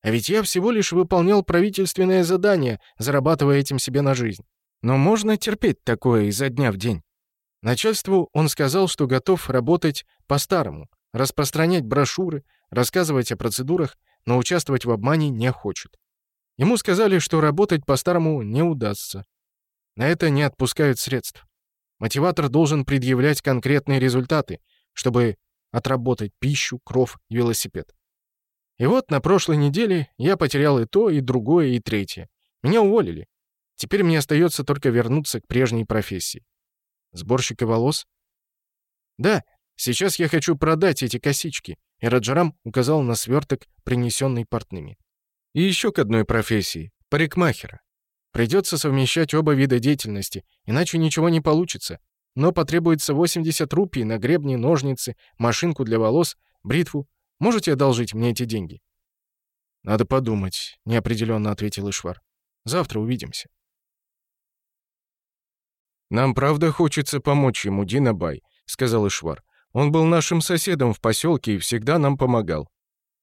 А ведь я всего лишь выполнял правительственное задание, зарабатывая этим себе на жизнь. Но можно терпеть такое изо дня в день. Начальству он сказал, что готов работать по-старому, распространять брошюры, рассказывать о процедурах, но участвовать в обмане не хочет. Ему сказали, что работать по-старому не удастся, на это не отпускают средств. Мотиватор должен предъявлять конкретные результаты, чтобы отработать пищу, кров и велосипед. И вот на прошлой неделе я потерял и то, и другое, и третье. Меня уволили. Теперь мне остается только вернуться к прежней профессии. Сборщика волос? Да, сейчас я хочу продать эти косички. И Раджарам указал на сверток, принесенный портными. И еще к одной профессии — парикмахера. Придется совмещать оба вида деятельности, иначе ничего не получится. Но потребуется 80 рупий на гребни, ножницы, машинку для волос, бритву. Можете одолжить мне эти деньги?» «Надо подумать», — неопределенно ответил Ишвар. «Завтра увидимся». «Нам правда хочется помочь ему, Динабай», — сказал Ишвар. «Он был нашим соседом в поселке и всегда нам помогал».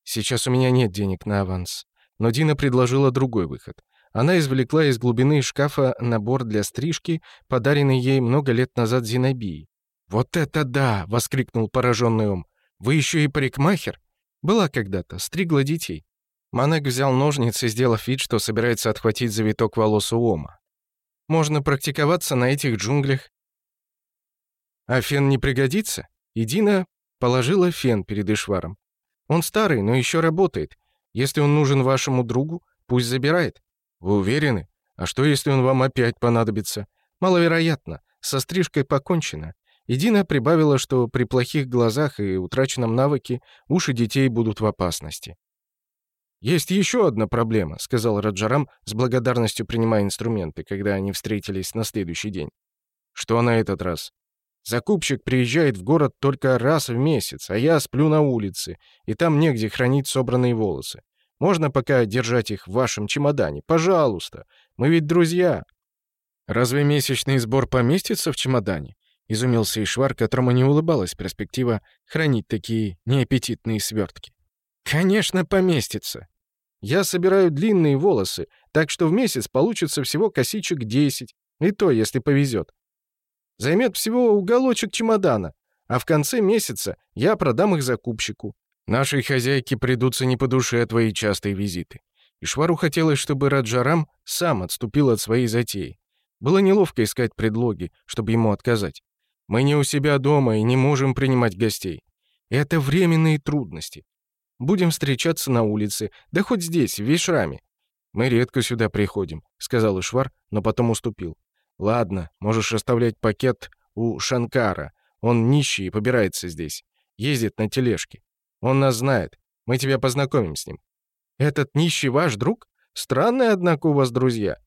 «Сейчас у меня нет денег на аванс». Но Дина предложила другой выход. Она извлекла из глубины шкафа набор для стрижки, подаренный ей много лет назад Зинобией. «Вот это да!» — воскликнул пораженный ум. «Вы еще и парикмахер?» «Была когда-то, стригла детей». Манек взял ножницы, сделав вид, что собирается отхватить завиток волос у Ома. «Можно практиковаться на этих джунглях». «А фен не пригодится?» Идина положила фен перед Ишваром. «Он старый, но еще работает. Если он нужен вашему другу, пусть забирает. Вы уверены? А что, если он вам опять понадобится? Маловероятно. Со стрижкой покончено. И Дина прибавила, что при плохих глазах и утраченном навыке уши детей будут в опасности. «Есть еще одна проблема», — сказал Раджарам, с благодарностью принимая инструменты, когда они встретились на следующий день. «Что на этот раз?» «Закупщик приезжает в город только раз в месяц, а я сплю на улице, и там негде хранить собранные волосы. Можно пока держать их в вашем чемодане? Пожалуйста. Мы ведь друзья». «Разве месячный сбор поместится в чемодане?» — изумился Ишвар, которому не улыбалась перспектива хранить такие неаппетитные свертки. «Конечно, поместится. Я собираю длинные волосы, так что в месяц получится всего косичек 10, и то, если повезет. Займет всего уголочек чемодана, а в конце месяца я продам их закупщику. Нашей хозяйке придутся не по душе твои частые визиты. И Швару хотелось, чтобы Раджарам сам отступил от своей затеи. Было неловко искать предлоги, чтобы ему отказать. Мы не у себя дома и не можем принимать гостей. Это временные трудности. Будем встречаться на улице, да хоть здесь, в Вишраме. Мы редко сюда приходим, сказал Ишвар, но потом уступил. Ладно, можешь оставлять пакет у Шанкара. Он нищий и побирается здесь. Ездит на тележке. Он нас знает. Мы тебя познакомим с ним». «Этот нищий ваш друг? Странные, однако, у вас друзья».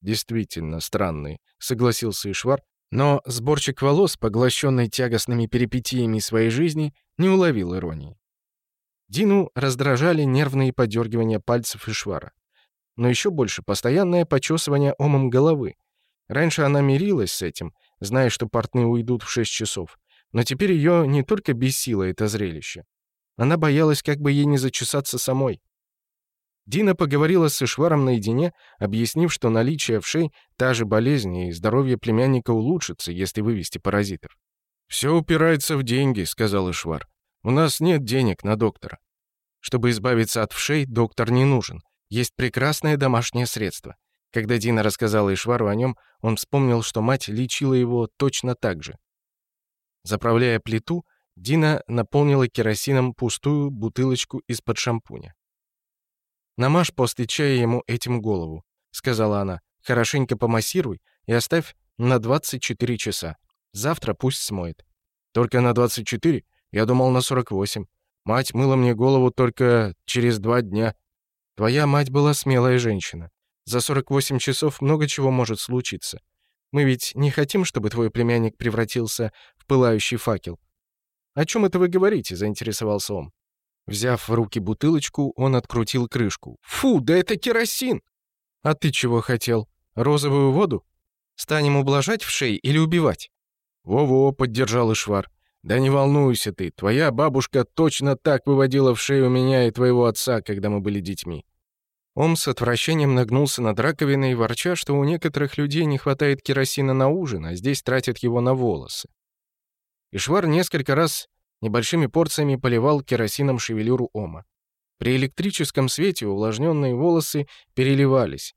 «Действительно странные», — согласился Ишвар. Но сборщик волос, поглощенный тягостными перипетиями своей жизни, не уловил иронии. Дину раздражали нервные подергивания пальцев Ишвара. Но еще больше постоянное почесывание омом головы. Раньше она мирилась с этим, зная, что портные уйдут в 6 часов. Но теперь ее не только бесило это зрелище. Она боялась, как бы ей не зачесаться самой. Дина поговорила с Ишваром наедине, объяснив, что наличие вшей — та же болезнь, и здоровье племянника улучшится, если вывести паразитов. «Все упирается в деньги», — сказал Ишвар. «У нас нет денег на доктора». Чтобы избавиться от вшей, доктор не нужен. Есть прекрасное домашнее средство. Когда Дина рассказала Ишвару о нем, он вспомнил, что мать лечила его точно так же. Заправляя плиту, Дина наполнила керосином пустую бутылочку из-под шампуня. «Намажь после чая ему этим голову», — сказала она. «Хорошенько помассируй и оставь на 24 часа. Завтра пусть смоет». «Только на 24? Я думал, на 48. Мать мыла мне голову только через два дня». «Твоя мать была смелая женщина. За 48 часов много чего может случиться. Мы ведь не хотим, чтобы твой племянник превратился в пылающий факел. «О чем это вы говорите?» — заинтересовался он. Взяв в руки бутылочку, он открутил крышку. «Фу, да это керосин!» «А ты чего хотел? Розовую воду? Станем ублажать в шее или убивать?» «Во-во», — поддержал Ишвар. «Да не волнуйся ты, твоя бабушка точно так выводила в шею меня и твоего отца, когда мы были детьми». Ом с отвращением нагнулся над раковиной, ворча, что у некоторых людей не хватает керосина на ужин, а здесь тратят его на волосы и Швар несколько раз небольшими порциями поливал керосином шевелюру Ома. При электрическом свете увлажненные волосы переливались.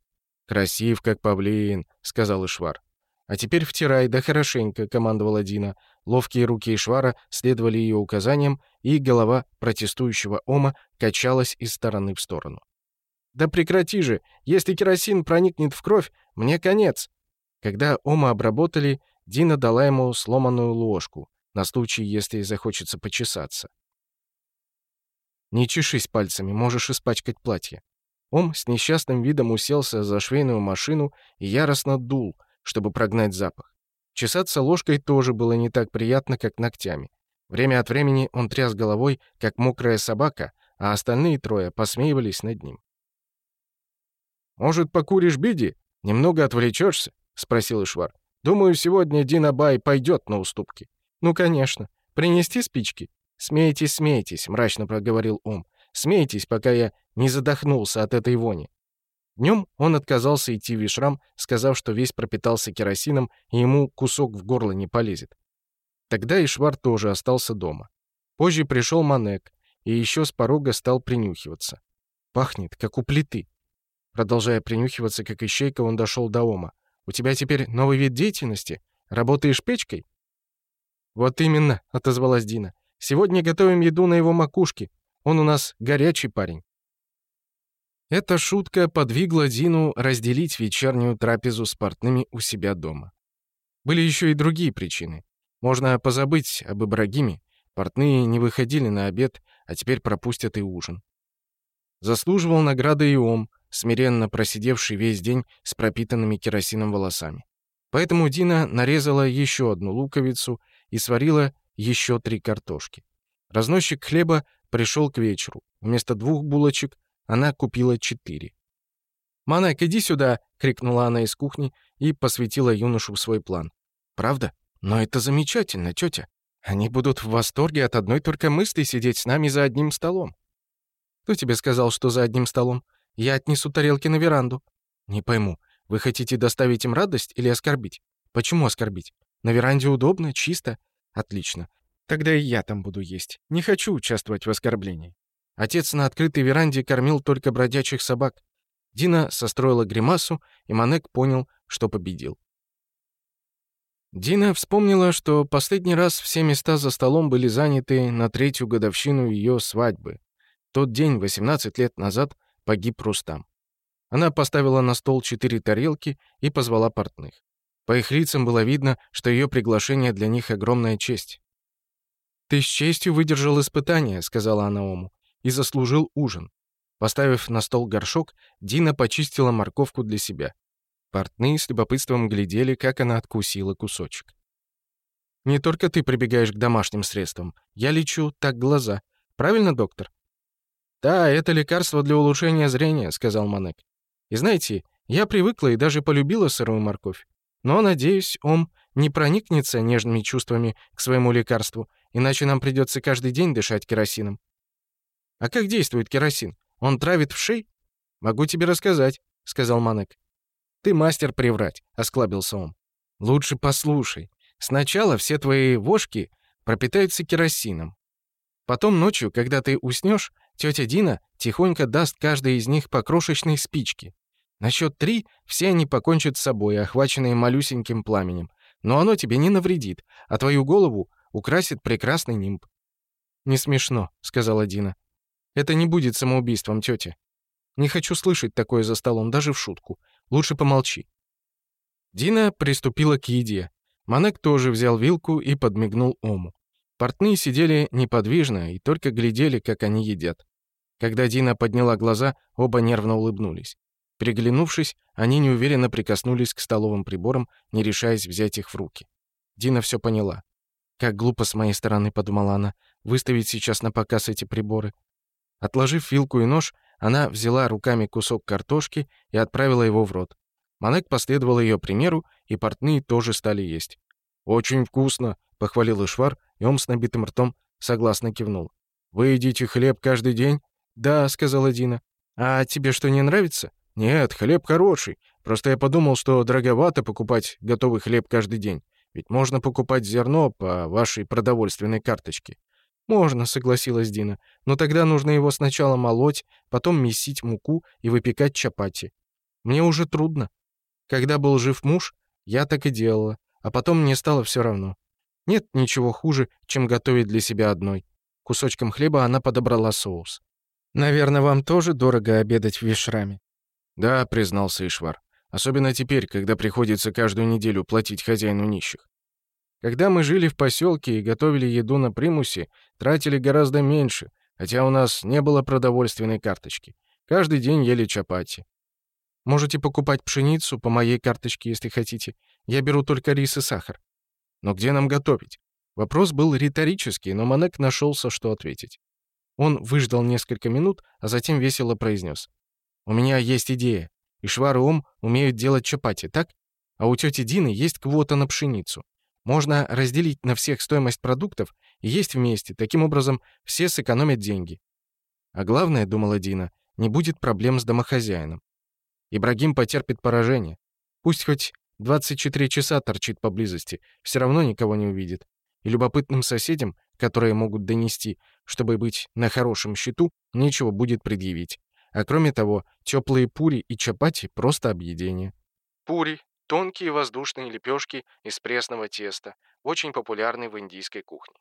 «Красив, как павлин», — сказал Ишвар. «А теперь втирай, да хорошенько», — командовала Дина. Ловкие руки Ишвара следовали ее указаниям, и голова протестующего Ома качалась из стороны в сторону. «Да прекрати же! Если керосин проникнет в кровь, мне конец!» Когда Ома обработали, Дина дала ему сломанную ложку на случай, если захочется почесаться. «Не чешись пальцами, можешь испачкать платье». Он с несчастным видом уселся за швейную машину и яростно дул, чтобы прогнать запах. Чесаться ложкой тоже было не так приятно, как ногтями. Время от времени он тряс головой, как мокрая собака, а остальные трое посмеивались над ним. «Может, покуришь биди? Немного отвлечешься?» — спросил Ишвар. «Думаю, сегодня Дина Бай пойдет на уступки». «Ну, конечно. Принести спички?» «Смейтесь, смейтесь», — мрачно проговорил Ом. «Смейтесь, пока я не задохнулся от этой вони». Днем он отказался идти в Вишрам, сказав, что весь пропитался керосином, и ему кусок в горло не полезет. Тогда Ишвар тоже остался дома. Позже пришел Манек, и еще с порога стал принюхиваться. «Пахнет, как у плиты». Продолжая принюхиваться, как ищейка, он дошел до Ома. «У тебя теперь новый вид деятельности? Работаешь печкой?» «Вот именно», — отозвалась Дина. «Сегодня готовим еду на его макушке. Он у нас горячий парень». Эта шутка подвигла Дину разделить вечернюю трапезу с портными у себя дома. Были еще и другие причины. Можно позабыть об Ибрагиме. Портные не выходили на обед, а теперь пропустят и ужин. Заслуживал награды и Ом, смиренно просидевший весь день с пропитанными керосином волосами. Поэтому Дина нарезала еще одну луковицу и сварила еще три картошки. Разносчик хлеба пришел к вечеру. Вместо двух булочек она купила четыре. «Манек, иди сюда!» — крикнула она из кухни и посвятила юношу свой план. «Правда? Но это замечательно, тетя. Они будут в восторге от одной только мысли сидеть с нами за одним столом». «Кто тебе сказал, что за одним столом? Я отнесу тарелки на веранду». «Не пойму, вы хотите доставить им радость или оскорбить? Почему оскорбить? На веранде удобно, чисто. Отлично. Тогда и я там буду есть. Не хочу участвовать в оскорблении. Отец на открытой веранде кормил только бродячих собак. Дина состроила гримасу, и Манек понял, что победил. Дина вспомнила, что последний раз все места за столом были заняты на третью годовщину ее свадьбы. Тот день, 18 лет назад, погиб Рустам. Она поставила на стол четыре тарелки и позвала портных. По их лицам было видно, что ее приглашение для них огромная честь. «Ты с честью выдержал испытание», — сказала она Ому, — «и заслужил ужин». Поставив на стол горшок, Дина почистила морковку для себя. Портные с любопытством глядели, как она откусила кусочек. «Не только ты прибегаешь к домашним средствам. Я лечу так глаза. Правильно, доктор?» «Да, это лекарство для улучшения зрения», — сказал Манек. «И знаете, я привыкла и даже полюбила сырую морковь. Но, надеюсь, он не проникнется нежными чувствами к своему лекарству, иначе нам придется каждый день дышать керосином. А как действует керосин? Он травит вшей? Могу тебе рассказать, сказал Манек. Ты мастер приврать, осклабился он. Лучше послушай. Сначала все твои вошки пропитаются керосином. Потом ночью, когда ты уснешь, тетя Дина тихонько даст каждой из них по крошечной спичке. Насчет три все они покончат с собой, охваченные малюсеньким пламенем. Но оно тебе не навредит, а твою голову украсит прекрасный нимб». «Не смешно», — сказала Дина. «Это не будет самоубийством, тетя. Не хочу слышать такое за столом, даже в шутку. Лучше помолчи». Дина приступила к еде. Манек тоже взял вилку и подмигнул Ому. Портные сидели неподвижно и только глядели, как они едят. Когда Дина подняла глаза, оба нервно улыбнулись. Переглянувшись, они неуверенно прикоснулись к столовым приборам, не решаясь взять их в руки. Дина все поняла. «Как глупо с моей стороны», — подумала она, — «выставить сейчас на показ эти приборы». Отложив вилку и нож, она взяла руками кусок картошки и отправила его в рот. Манек последовал ее примеру, и портные тоже стали есть. «Очень вкусно», — похвалил Ишвар, и он с набитым ртом согласно кивнул. «Вы едите хлеб каждый день?» «Да», — сказала Дина. «А тебе что, не нравится?» «Нет, хлеб хороший. Просто я подумал, что дороговато покупать готовый хлеб каждый день. Ведь можно покупать зерно по вашей продовольственной карточке». «Можно», — согласилась Дина. «Но тогда нужно его сначала молоть, потом месить муку и выпекать чапати. Мне уже трудно. Когда был жив муж, я так и делала, а потом мне стало все равно. Нет ничего хуже, чем готовить для себя одной». Кусочком хлеба она подобрала соус. «Наверное, вам тоже дорого обедать в вишраме?»
«Да», — признался Ишвар. «Особенно теперь, когда приходится каждую неделю платить хозяину нищих. Когда мы жили в поселке и готовили еду на примусе, тратили гораздо меньше, хотя у нас не было продовольственной карточки. Каждый день ели чапати.
Можете покупать пшеницу по моей карточке, если хотите. Я беру только рис и сахар.
Но где нам готовить?
Вопрос был риторический, но Манек нашелся, что ответить. Он выждал несколько минут, а затем весело произнес. У меня есть идея. И Швар умеют делать чапати, так? А у тети Дины есть квота на пшеницу. Можно разделить на всех стоимость продуктов и есть вместе. Таким образом, все сэкономят деньги. А главное, думала Дина, не будет проблем с домохозяином. Ибрагим потерпит поражение. Пусть хоть 24 часа торчит поблизости, все равно никого не увидит. И любопытным соседям, которые могут донести, чтобы быть на хорошем счету, нечего будет предъявить. А кроме того, теплые пури и чапати – просто объедение. Пури – тонкие воздушные лепешки из пресного теста, очень популярны в индийской кухне.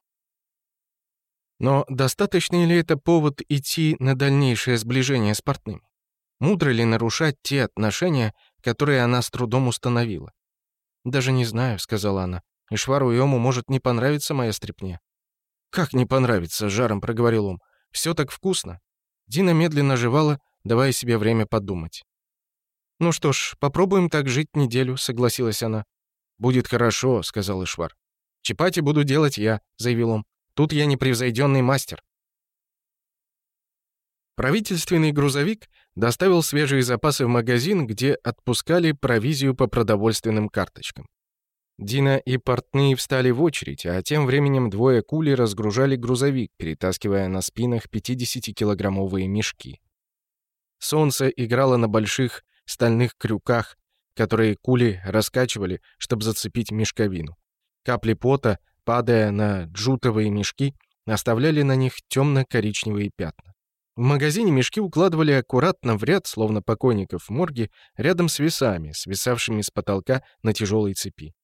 Но достаточно ли это повод идти на дальнейшее сближение с портными? Мудро ли нарушать те отношения, которые она с трудом установила? «Даже не знаю», — сказала она. И «Ишвару Йому может не понравиться моя стряпня». «Как не понравится?» — жаром проговорил он. «Все так вкусно». Дина медленно жевала, давая себе время подумать. «Ну что ж, попробуем так жить неделю», — согласилась она. «Будет хорошо», — сказал Ишвар. «Чапати буду делать я», — заявил он. «Тут я непревзойденный мастер». Правительственный грузовик доставил свежие запасы в магазин, где отпускали провизию по продовольственным карточкам. Дина и портные встали в очередь, а тем временем двое кули разгружали грузовик, перетаскивая на спинах 50-килограммовые мешки. Солнце играло на больших стальных крюках, которые кули раскачивали, чтобы зацепить мешковину. Капли пота, падая на джутовые мешки, оставляли на них темно-коричневые пятна. В магазине мешки укладывали аккуратно в ряд, словно покойников в морге, рядом с весами, свисавшими с потолка на тяжелой цепи.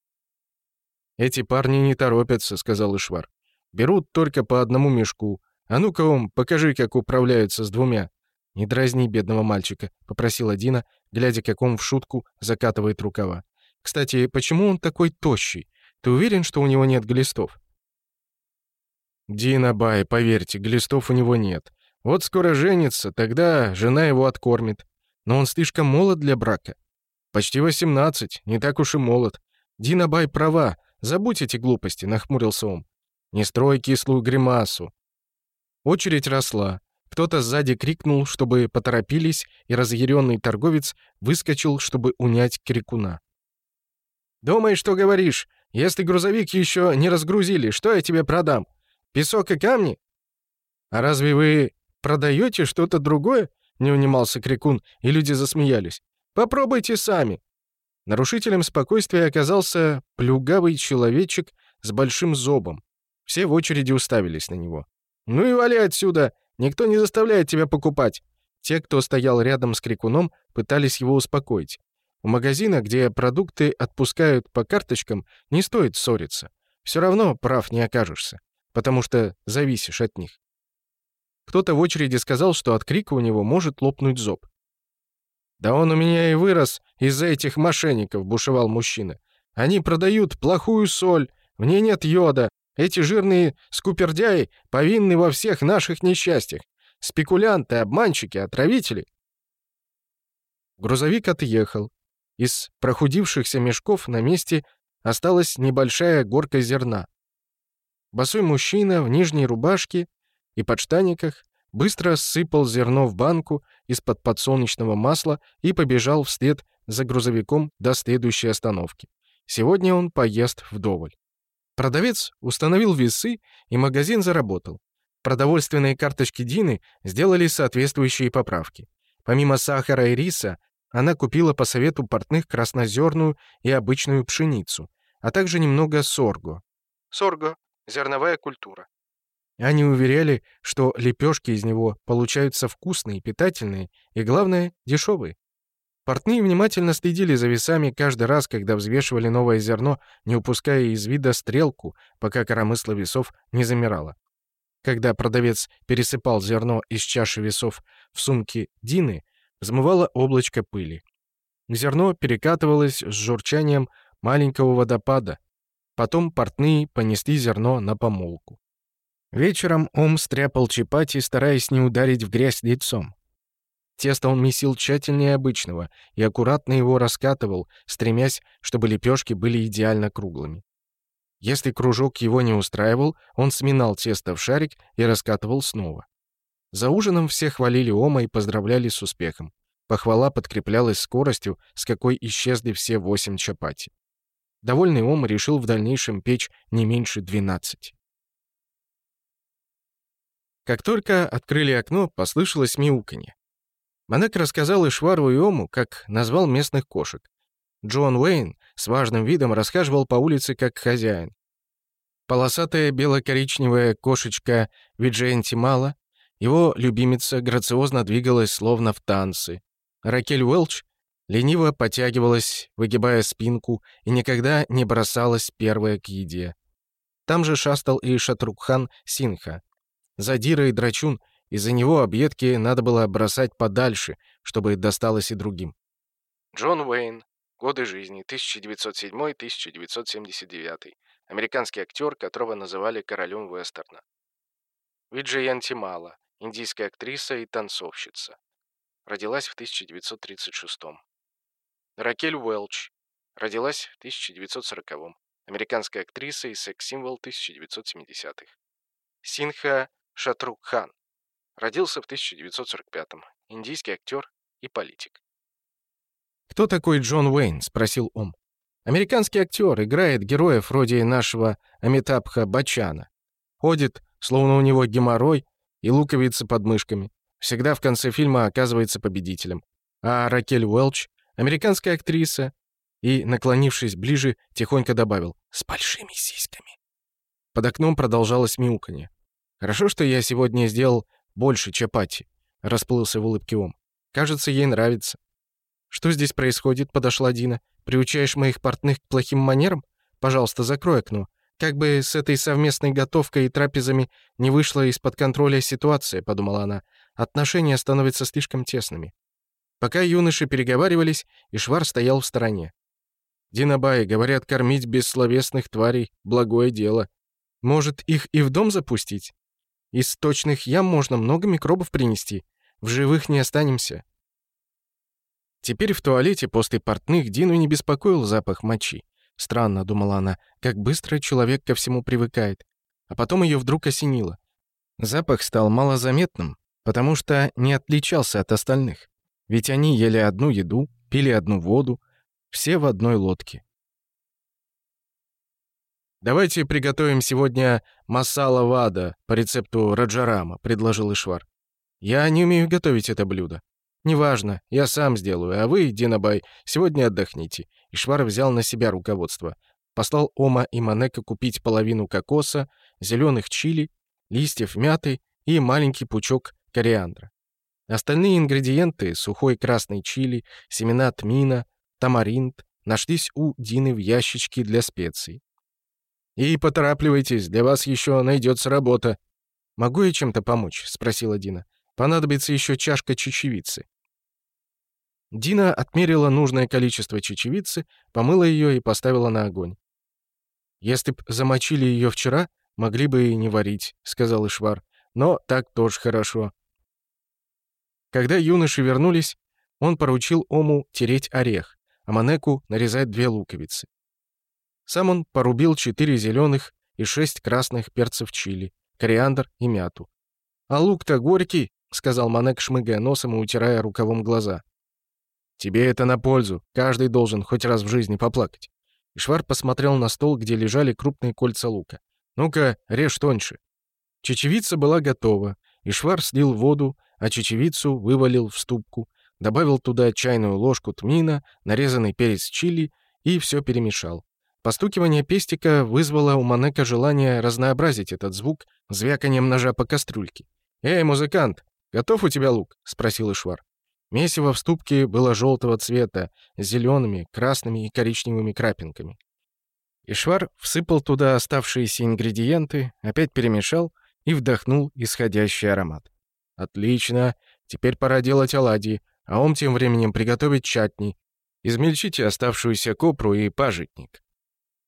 «Эти парни не торопятся», — сказал Ишвар. «Берут только по одному мешку. А ну-ка, Ом, покажи, как управляются с двумя». «Не дразни бедного мальчика», — попросила Дина, глядя, как он в шутку закатывает рукава. «Кстати, почему он такой тощий? Ты уверен, что у него нет глистов?» «Дина Бай, поверьте, глистов у него нет. Вот скоро женится, тогда жена его откормит. Но он слишком молод для брака. Почти 18, не так уж и молод. Дина Бай права, «Забудь эти глупости», — нахмурился он. «Не строй кислую гримасу». Очередь росла. Кто-то сзади крикнул, чтобы поторопились, и разъяренный торговец выскочил, чтобы унять крикуна. «Думай, что говоришь. Если грузовик еще не разгрузили, что я тебе продам? Песок и камни?» «А разве вы продаете что-то другое?» — не унимался крикун, и люди засмеялись. «Попробуйте сами!» Нарушителем спокойствия оказался плюгавый человечек с большим зобом. Все в очереди уставились на него. «Ну и вали отсюда! Никто не заставляет тебя покупать!» Те, кто стоял рядом с крикуном, пытались его успокоить. У магазина, где продукты отпускают по карточкам, не стоит ссориться. Все равно прав не окажешься, потому что зависишь от них. Кто-то в очереди сказал, что от крика у него может лопнуть зоб. «Да он у меня и вырос из-за этих мошенников», — бушевал мужчина. «Они продают плохую соль, в ней нет йода. Эти жирные скупердяи повинны во всех наших несчастьях. Спекулянты, обманщики, отравители». Грузовик отъехал. Из прохудившихся мешков на месте осталась небольшая горка зерна. Босой мужчина в нижней рубашке и подштаниках
быстро сыпал зерно в банку из-под подсолнечного масла и побежал вслед за грузовиком до следующей остановки. Сегодня он поест вдоволь. Продавец установил весы, и магазин заработал. Продовольственные карточки Дины сделали соответствующие поправки. Помимо сахара и риса, она купила по совету портных краснозерную и обычную пшеницу, а также немного сорго. Сорго – зерновая культура. Они уверяли, что лепешки из него получаются вкусные, питательные и, главное, дешевые. Портные внимательно следили за весами каждый раз, когда взвешивали новое зерно, не упуская из вида стрелку, пока коромысло весов не замирало. Когда продавец пересыпал зерно из чаши весов в сумки Дины, взмывало облачко пыли. Зерно перекатывалось с журчанием маленького водопада. Потом портные понесли зерно на помолку. Вечером Ом стряпал чапати, стараясь не ударить в грязь лицом. Тесто он месил тщательнее обычного и аккуратно его раскатывал, стремясь, чтобы лепешки были идеально круглыми. Если кружок его не устраивал, он сминал тесто в шарик и раскатывал снова. За ужином все хвалили Ома и поздравляли с успехом. Похвала подкреплялась скоростью, с какой исчезли все восемь чапати. Довольный Ом решил в дальнейшем печь не меньше 12. Как только открыли окно, послышалось мяуканье. Манек рассказал Ишвару и Ому, как назвал местных кошек. Джон Уэйн с важным видом расхаживал по улице как хозяин. Полосатая бело-коричневая кошечка Видженти Мала, его любимица, грациозно двигалась словно в танцы. Ракель Уэлч лениво потягивалась, выгибая спинку, и никогда не бросалась первая к еде. Там же шастал и Шатрукхан Синха, Задира и драчун, из-за него объедки надо было бросать подальше, чтобы досталось и другим. Джон Уэйн. Годы жизни. 1907-1979. Американский актер, которого называли королем вестерна. Виджаянти Мала. Индийская актриса и танцовщица. Родилась в 1936. Ракель Уэлч. Родилась в 1940, Американская актриса и секс-символ 1970-х. Синха Шатрук Хан. Родился в 1945-м. Индийский актер и политик. «Кто такой Джон Уэйн?» — спросил он. «Американский актер, играет героев вроде нашего Амитабха Бачана. Ходит, словно у него геморрой и луковицы под мышками. Всегда в конце фильма оказывается победителем. А Ракель Уэлч — американская актриса, и, наклонившись ближе, тихонько добавил «С большими сиськами». Под окном продолжалось мяуканье. Хорошо, что я сегодня сделал больше чапати, расплылся в улыбке Ом. Кажется, ей нравится. Что здесь происходит? подошла Дина. Приучаешь моих портных к плохим манерам? Пожалуйста, закрой окно. Как бы с этой совместной готовкой и трапезами не вышла из-под контроля ситуация, подумала она. Отношения становятся слишком тесными. Пока юноши переговаривались, Ишвар стоял в стороне. «Динабай, говорят, кормить бессловесных тварей — благое дело. Может, их и в дом запустить?» Из сточных ям можно много микробов принести. В живых не останемся. Теперь в туалете после портных Дину не беспокоил запах мочи. Странно, думала она, как быстро человек ко всему привыкает. А потом ее вдруг осенило. Запах стал малозаметным, потому что не отличался от остальных. Ведь они ели одну еду, пили одну воду, все в одной лодке. «Давайте приготовим сегодня масала вада по рецепту Раджарама», — предложил Ишвар. «Я не умею готовить это блюдо». «Неважно, я сам сделаю, а вы, Динабай, сегодня отдохните». Ишвар взял на себя руководство. Послал Ома и Манека купить половину кокоса, зеленых чили, листьев мяты и маленький пучок кориандра. Остальные ингредиенты — сухой красный чили, семена тмина, тамаринт — нашлись у Дины в ящичке для специй. «И поторапливайтесь, для вас еще найдется работа». «Могу я чем-то помочь?» — спросила Дина. «Понадобится еще чашка чечевицы». Дина отмерила нужное количество чечевицы, помыла ее и поставила на огонь. «Если б замочили ее вчера, могли бы и не варить», — сказал Ишвар. «Но так тоже хорошо». Когда юноши вернулись, он поручил Ому тереть орех, а Манеку нарезать две луковицы. Сам он порубил четыре зеленых и шесть красных перцев чили, кориандр и мяту.
«А лук-то горький», — сказал Манек, шмыгая носом и утирая рукавом глаза. «Тебе это на пользу. Каждый должен хоть раз в жизни поплакать». Ишвар посмотрел на стол, где лежали крупные кольца лука. «Ну-ка, режь тоньше». Чечевица была готова. и Ишвар слил воду, а чечевицу вывалил в ступку, добавил туда чайную ложку тмина, нарезанный перец чили и все перемешал. Постукивание пестика вызвало у Манека желание разнообразить этот звук звяканием ножа по кастрюльке. «Эй, музыкант, готов у тебя лук?» — спросил Ишвар. Месиво в ступке было желтого цвета, с зелеными, красными и коричневыми крапинками. Ишвар всыпал туда оставшиеся ингредиенты, опять перемешал и вдохнул исходящий аромат. «Отлично! Теперь пора делать оладьи, а он тем временем приготовить чатни. Измельчите оставшуюся копру и пажитник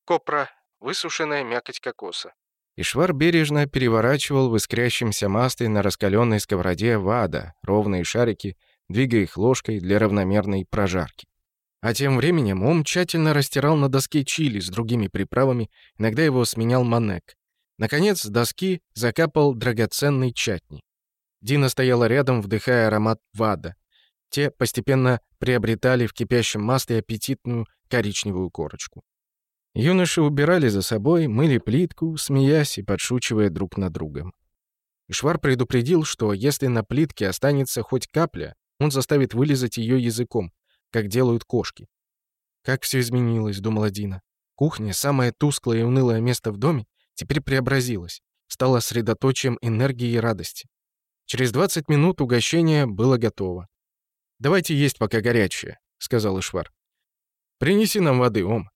копра, высушенная мякоть кокоса. И Швар бережно переворачивал в искрящемся масле на раскаленной сковороде вада, ровные шарики, двигая их ложкой для равномерной прожарки. А тем временем он тщательно растирал на доске чили с другими приправами, иногда его сменял манек. Наконец, с доски закапал драгоценный чатни. Дина стояла рядом, вдыхая аромат вада. Те постепенно приобретали в кипящем масле аппетитную коричневую корочку. Юноши убирали за собой, мыли плитку, смеясь и подшучивая друг над другом. Ишвар предупредил, что если на плитке останется хоть капля, он заставит вылизать ее языком, как делают кошки. «Как все изменилось», — думала Дина. Кухня, самое тусклое и унылое место в доме, теперь преобразилась, стала средоточием энергии и радости. Через 20 минут угощение было готово. «Давайте есть пока горячее», — сказал Ишвар. «Принеси нам воды, Ом».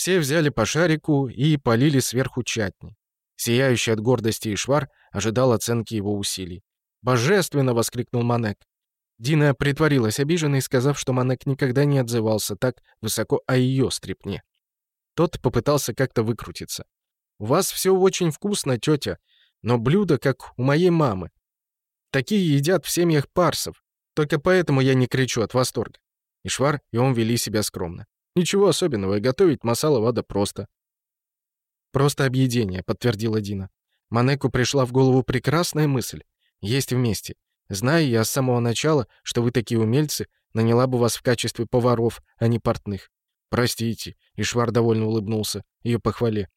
Все взяли по шарику и полили сверху чатни. Сияющий от гордости Ишвар ожидал оценки его усилий. «Божественно!» — воскликнул Манек. Дина притворилась обиженной, сказав, что Манек никогда не отзывался так высоко о ее стрипне. Тот попытался как-то выкрутиться. «У вас все очень вкусно, тетя, но блюдо, как у моей мамы. Такие едят в семьях парсов. Только поэтому я не кричу от восторга». Ишвар и он вели себя скромно. Ничего особенного, и готовить масала вада просто. «Просто объедение», — подтвердила Дина. Манеку пришла в голову прекрасная мысль. «Есть вместе. Зная я с самого начала, что вы такие умельцы, наняла бы вас в качестве поваров, а не портных». «Простите», — Ишвар довольно улыбнулся, ее похвале.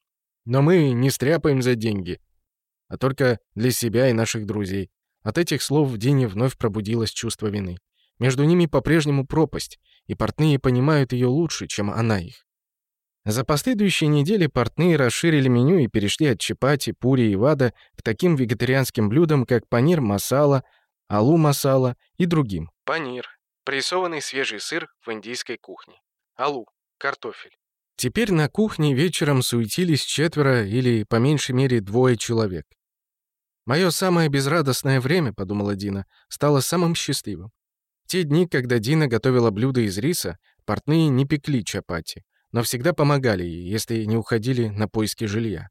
«Но мы не стряпаем за деньги, а только для себя и наших друзей». От этих слов в Дине вновь пробудилось чувство вины. Между ними по-прежнему пропасть, и портные понимают ее лучше, чем она их. За последующие недели портные расширили меню и перешли от чапати, пури и вада к таким вегетарианским блюдам, как панир масала, алу масала и другим. Панир – прессованный свежий сыр в индийской кухне. Алу – картофель. Теперь на кухне вечером суетились четверо или, по меньшей мере, двое человек. «Мое самое безрадостное время», — подумала Дина, — «стало самым счастливым. Те дни, когда Дина готовила блюда из риса, портные не пекли чапати, но всегда помогали ей, если не уходили на поиски жилья.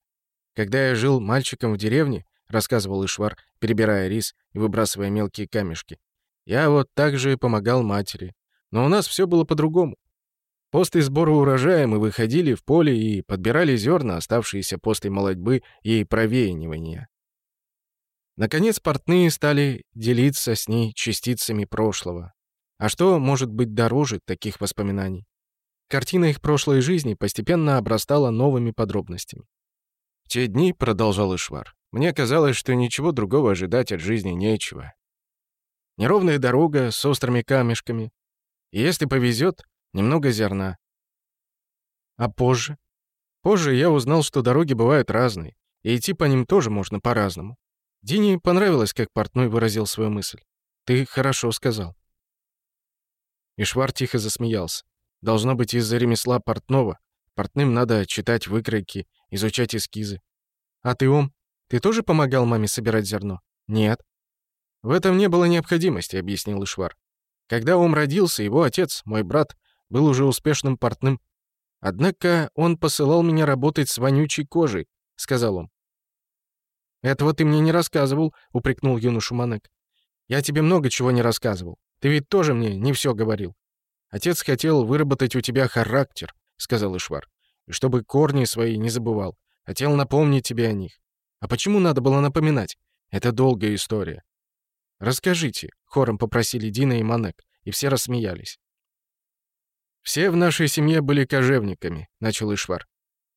«Когда я жил мальчиком в деревне», — рассказывал Ишвар, перебирая рис и выбрасывая мелкие камешки, «я вот так же помогал матери. Но у нас все было по-другому. После сбора урожая мы выходили в поле и подбирали зерна, оставшиеся после молодьбы и провеянивания. Наконец, портные стали делиться с ней частицами прошлого. А что может быть дороже таких воспоминаний? Картина их прошлой жизни постепенно обрастала новыми подробностями. «В те дни», — продолжал Ишвар, — «мне казалось, что ничего другого ожидать от жизни нечего. Неровная дорога с острыми камешками. И если повезет, немного зерна. А позже? Позже я узнал, что дороги бывают разные, и идти по ним тоже можно по-разному. Дине понравилось, как портной выразил свою мысль. «Ты хорошо сказал». Ишвар тихо засмеялся. Должно быть, из-за ремесла портного. Портным надо читать выкройки, изучать эскизы. «А ты, Ом, ты тоже помогал маме собирать зерно?» «Нет». «В этом не было необходимости», — объяснил Ишвар. «Когда Ом родился, его отец, мой брат, был уже успешным портным. Однако он посылал меня работать с вонючей кожей», — сказал он. «Этого ты мне не рассказывал», — упрекнул юношу Манек. «Я тебе много чего не рассказывал. Ты ведь тоже мне не все говорил. Отец хотел выработать у тебя характер», — сказал Ишвар. «И чтобы корни свои не забывал. Хотел напомнить тебе о них. А почему надо было напоминать? Это долгая история». «Расскажите», — хором попросили Дина и Манек, и все рассмеялись. «Все в нашей семье были кожевниками», — начал Ишвар.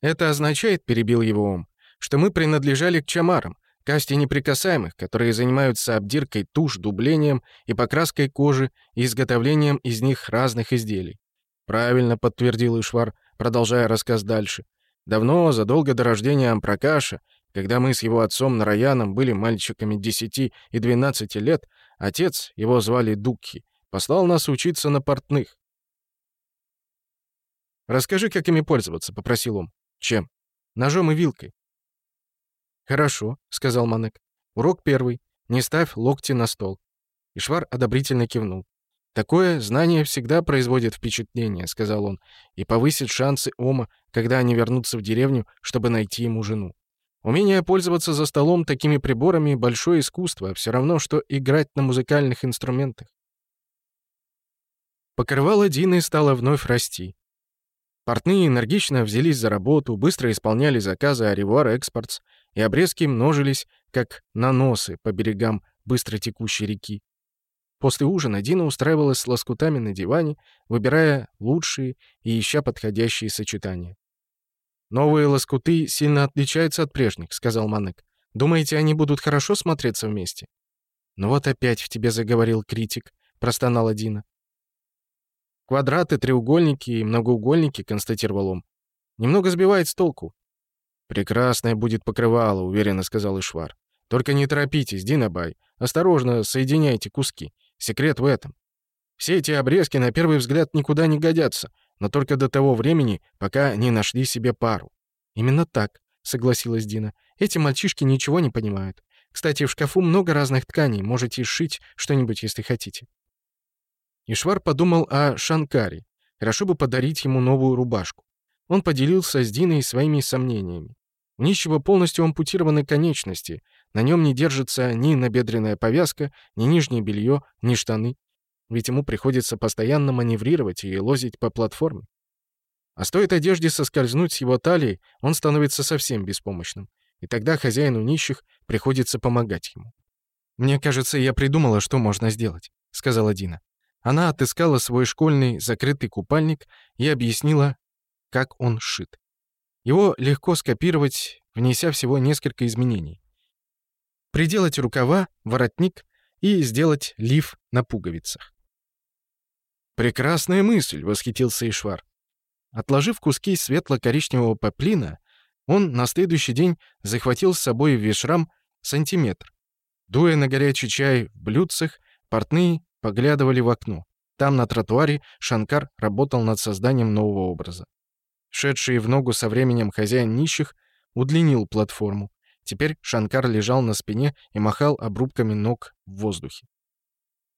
«Это означает, — перебил его ум что мы принадлежали к чамарам, касте неприкасаемых, которые занимаются обдиркой туш, дублением и покраской кожи и изготовлением из них разных изделий. «Правильно», — подтвердил Ишвар, продолжая рассказ дальше. «Давно, задолго до рождения Ампракаша, когда мы с его отцом Нараяном были мальчиками 10 и 12 лет, отец, его звали Дукхи, послал нас учиться на портных. «Расскажи, как ими пользоваться», — попросил он. «Чем?» «Ножом и вилкой. «Хорошо», — сказал Манек. «Урок первый. Не ставь локти на стол». Ишвар одобрительно кивнул. «Такое знание всегда производит впечатление», — сказал он, «и повысит шансы Ома, когда они вернутся в деревню, чтобы найти ему жену. Умение пользоваться за столом такими приборами — большое искусство, все равно, что играть на музыкальных инструментах». Покрывало Дины стало вновь расти. Портные энергично взялись за работу, быстро исполняли заказы Аревуар Экспортс, и обрезки множились, как наносы по берегам быстротекущей реки. После ужина Дина устраивалась с лоскутами на диване, выбирая лучшие и ища подходящие сочетания. «Новые лоскуты сильно отличаются от прежних», — сказал Манек. «Думаете, они будут хорошо смотреться вместе?» «Ну вот опять в тебе заговорил критик», — простонала Дина. «Квадраты, треугольники и многоугольники», — констатировал он. «Немного сбивает с толку. «Прекрасное будет покрывало», — уверенно сказал Ишвар. «Только не торопитесь, Динабай. Осторожно соединяйте куски. Секрет в этом. Все эти обрезки на первый взгляд никуда не годятся, но только до того времени, пока не нашли себе пару». «Именно так», — согласилась Дина. «Эти мальчишки ничего не понимают. Кстати, в шкафу много разных тканей, можете сшить что-нибудь, если хотите». Ишвар подумал о Шанкаре. Хорошо бы подарить ему новую рубашку. Он поделился с Диной своими сомнениями. У нищего полностью ампутированы конечности, на нем не держится ни набедренная повязка, ни нижнее белье, ни штаны. Ведь ему приходится постоянно маневрировать и лозить по платформе. А стоит одежде соскользнуть с его талии, он становится совсем беспомощным. И тогда хозяину нищих приходится помогать ему. «Мне кажется, я придумала, что можно сделать», — сказала Дина. Она отыскала свой школьный закрытый купальник и объяснила, как он сшит. Его легко скопировать, внеся всего несколько изменений. Приделать рукава, воротник и сделать лиф на пуговицах. «Прекрасная мысль!» — восхитился Ишвар. Отложив куски светло-коричневого поплина, он на следующий день захватил с собой в вишрам сантиметр. Дуя на горячий чай в блюдцах, портные поглядывали в окно. Там, на тротуаре, Шанкар работал над созданием нового образа шедший в ногу со временем хозяин нищих, удлинил платформу. Теперь Шанкар лежал на спине и махал обрубками ног в воздухе.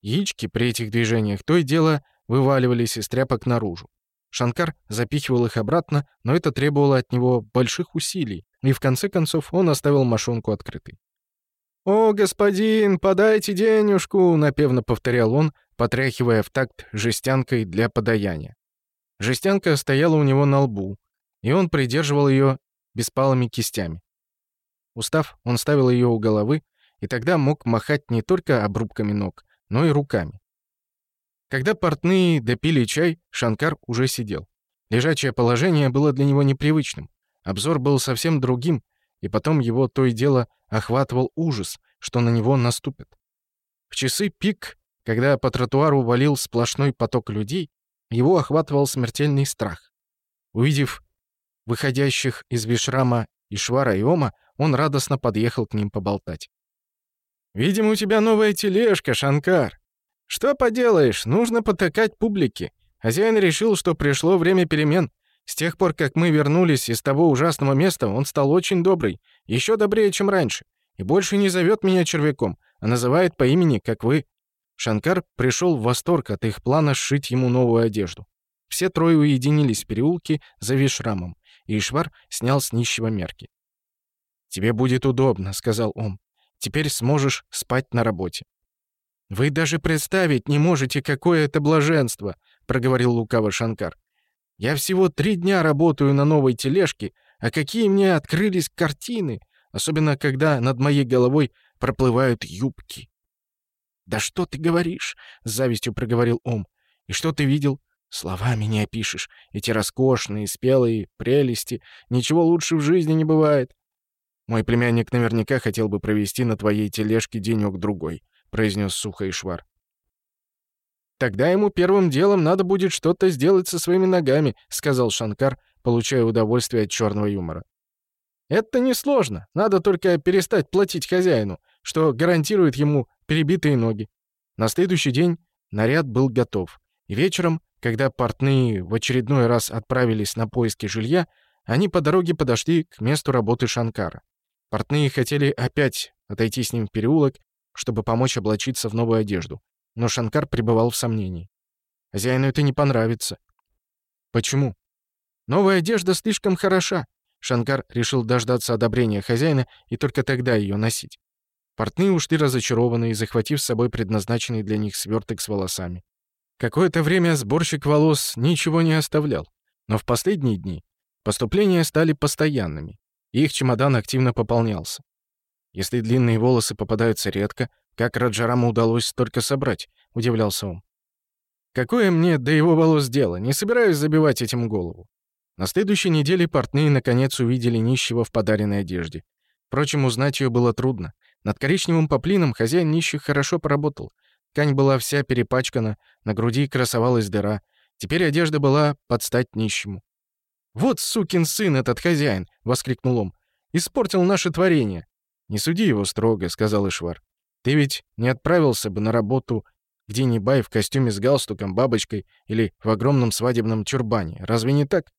Яички при этих движениях то и дело вываливались из тряпок наружу. Шанкар запихивал их обратно, но это требовало от него больших усилий, и в конце концов он оставил мошонку открытой. «О, господин, подайте денежку!» — напевно повторял он, потряхивая в такт жестянкой для подаяния. Жестянка стояла у него на лбу, и он придерживал ее беспалыми кистями. Устав, он ставил ее у головы, и тогда мог махать не только обрубками ног, но и руками. Когда портные допили чай, Шанкар уже сидел. Лежачее положение было для него непривычным. Обзор был совсем другим, и потом его то и дело охватывал ужас, что на него наступит. В часы пик, когда по тротуару валил сплошной поток людей, его охватывал смертельный страх. Увидев выходящих из Вишрама Ишвара и Ома, он радостно подъехал к ним поболтать. «Видимо, у тебя новая тележка, Шанкар. Что поделаешь, нужно потакать публике. Хозяин решил, что пришло время перемен. С тех пор, как мы вернулись из того ужасного места, он стал очень добрый, еще добрее, чем раньше, и больше не зовет меня червяком, а называет по имени, как вы. Шанкар пришел в восторг от их плана сшить ему новую одежду. Все трое уединились в переулке за Вишрамом, и Ишвар снял с нищего мерки. «Тебе будет удобно», — сказал он. «Теперь сможешь спать на работе». «Вы даже представить не можете, какое это блаженство», — проговорил лукаво Шанкар. «Я всего три дня работаю на новой тележке, а какие мне открылись картины, особенно когда над моей головой проплывают юбки».
«Да что ты говоришь?» — с завистью проговорил Ом. «И что ты видел?» «Словами не опишешь. Эти роскошные, спелые, прелести. Ничего лучше в жизни не бывает». «Мой племянник наверняка хотел бы провести на твоей тележке денёк-другой», — произнёс сухо Ишвар. «Тогда ему первым делом надо будет что-то сделать со своими ногами», — сказал Шанкар, получая удовольствие от чёрного юмора. «Это несложно. Надо только перестать платить хозяину что гарантирует ему перебитые ноги. На следующий день наряд был готов, и вечером, когда портные в очередной раз отправились на поиски жилья, они по дороге подошли к месту работы Шанкара. Портные хотели опять отойти с ним в переулок, чтобы помочь облачиться в новую одежду, но Шанкар пребывал в сомнении. Хозяину это не понравится. Почему? Новая одежда слишком хороша. Шанкар решил дождаться одобрения хозяина и только тогда ее носить. Портные ушли разочарованные, захватив с собой предназначенный для них сверток с волосами. Какое-то время сборщик волос ничего не оставлял, но в последние дни поступления стали постоянными, и их чемодан активно пополнялся. Если длинные волосы попадаются редко, как Раджараму удалось столько собрать, удивлялся он. Какое мне до его волос дело, не собираюсь забивать этим голову. На следующей неделе портные наконец увидели нищего в подаренной одежде. Впрочем, узнать ее было трудно. Над коричневым поплином хозяин нищих хорошо поработал. Ткань была вся перепачкана, на груди красовалась дыра. Теперь одежда была под стать нищему. «Вот сукин сын этот хозяин!» — воскликнул он. «Испортил наше творение!» «Не суди его строго», — сказал Ишвар. «Ты ведь не отправился бы на работу где Небай в костюме с галстуком, бабочкой или в огромном свадебном чурбане. Разве не так?»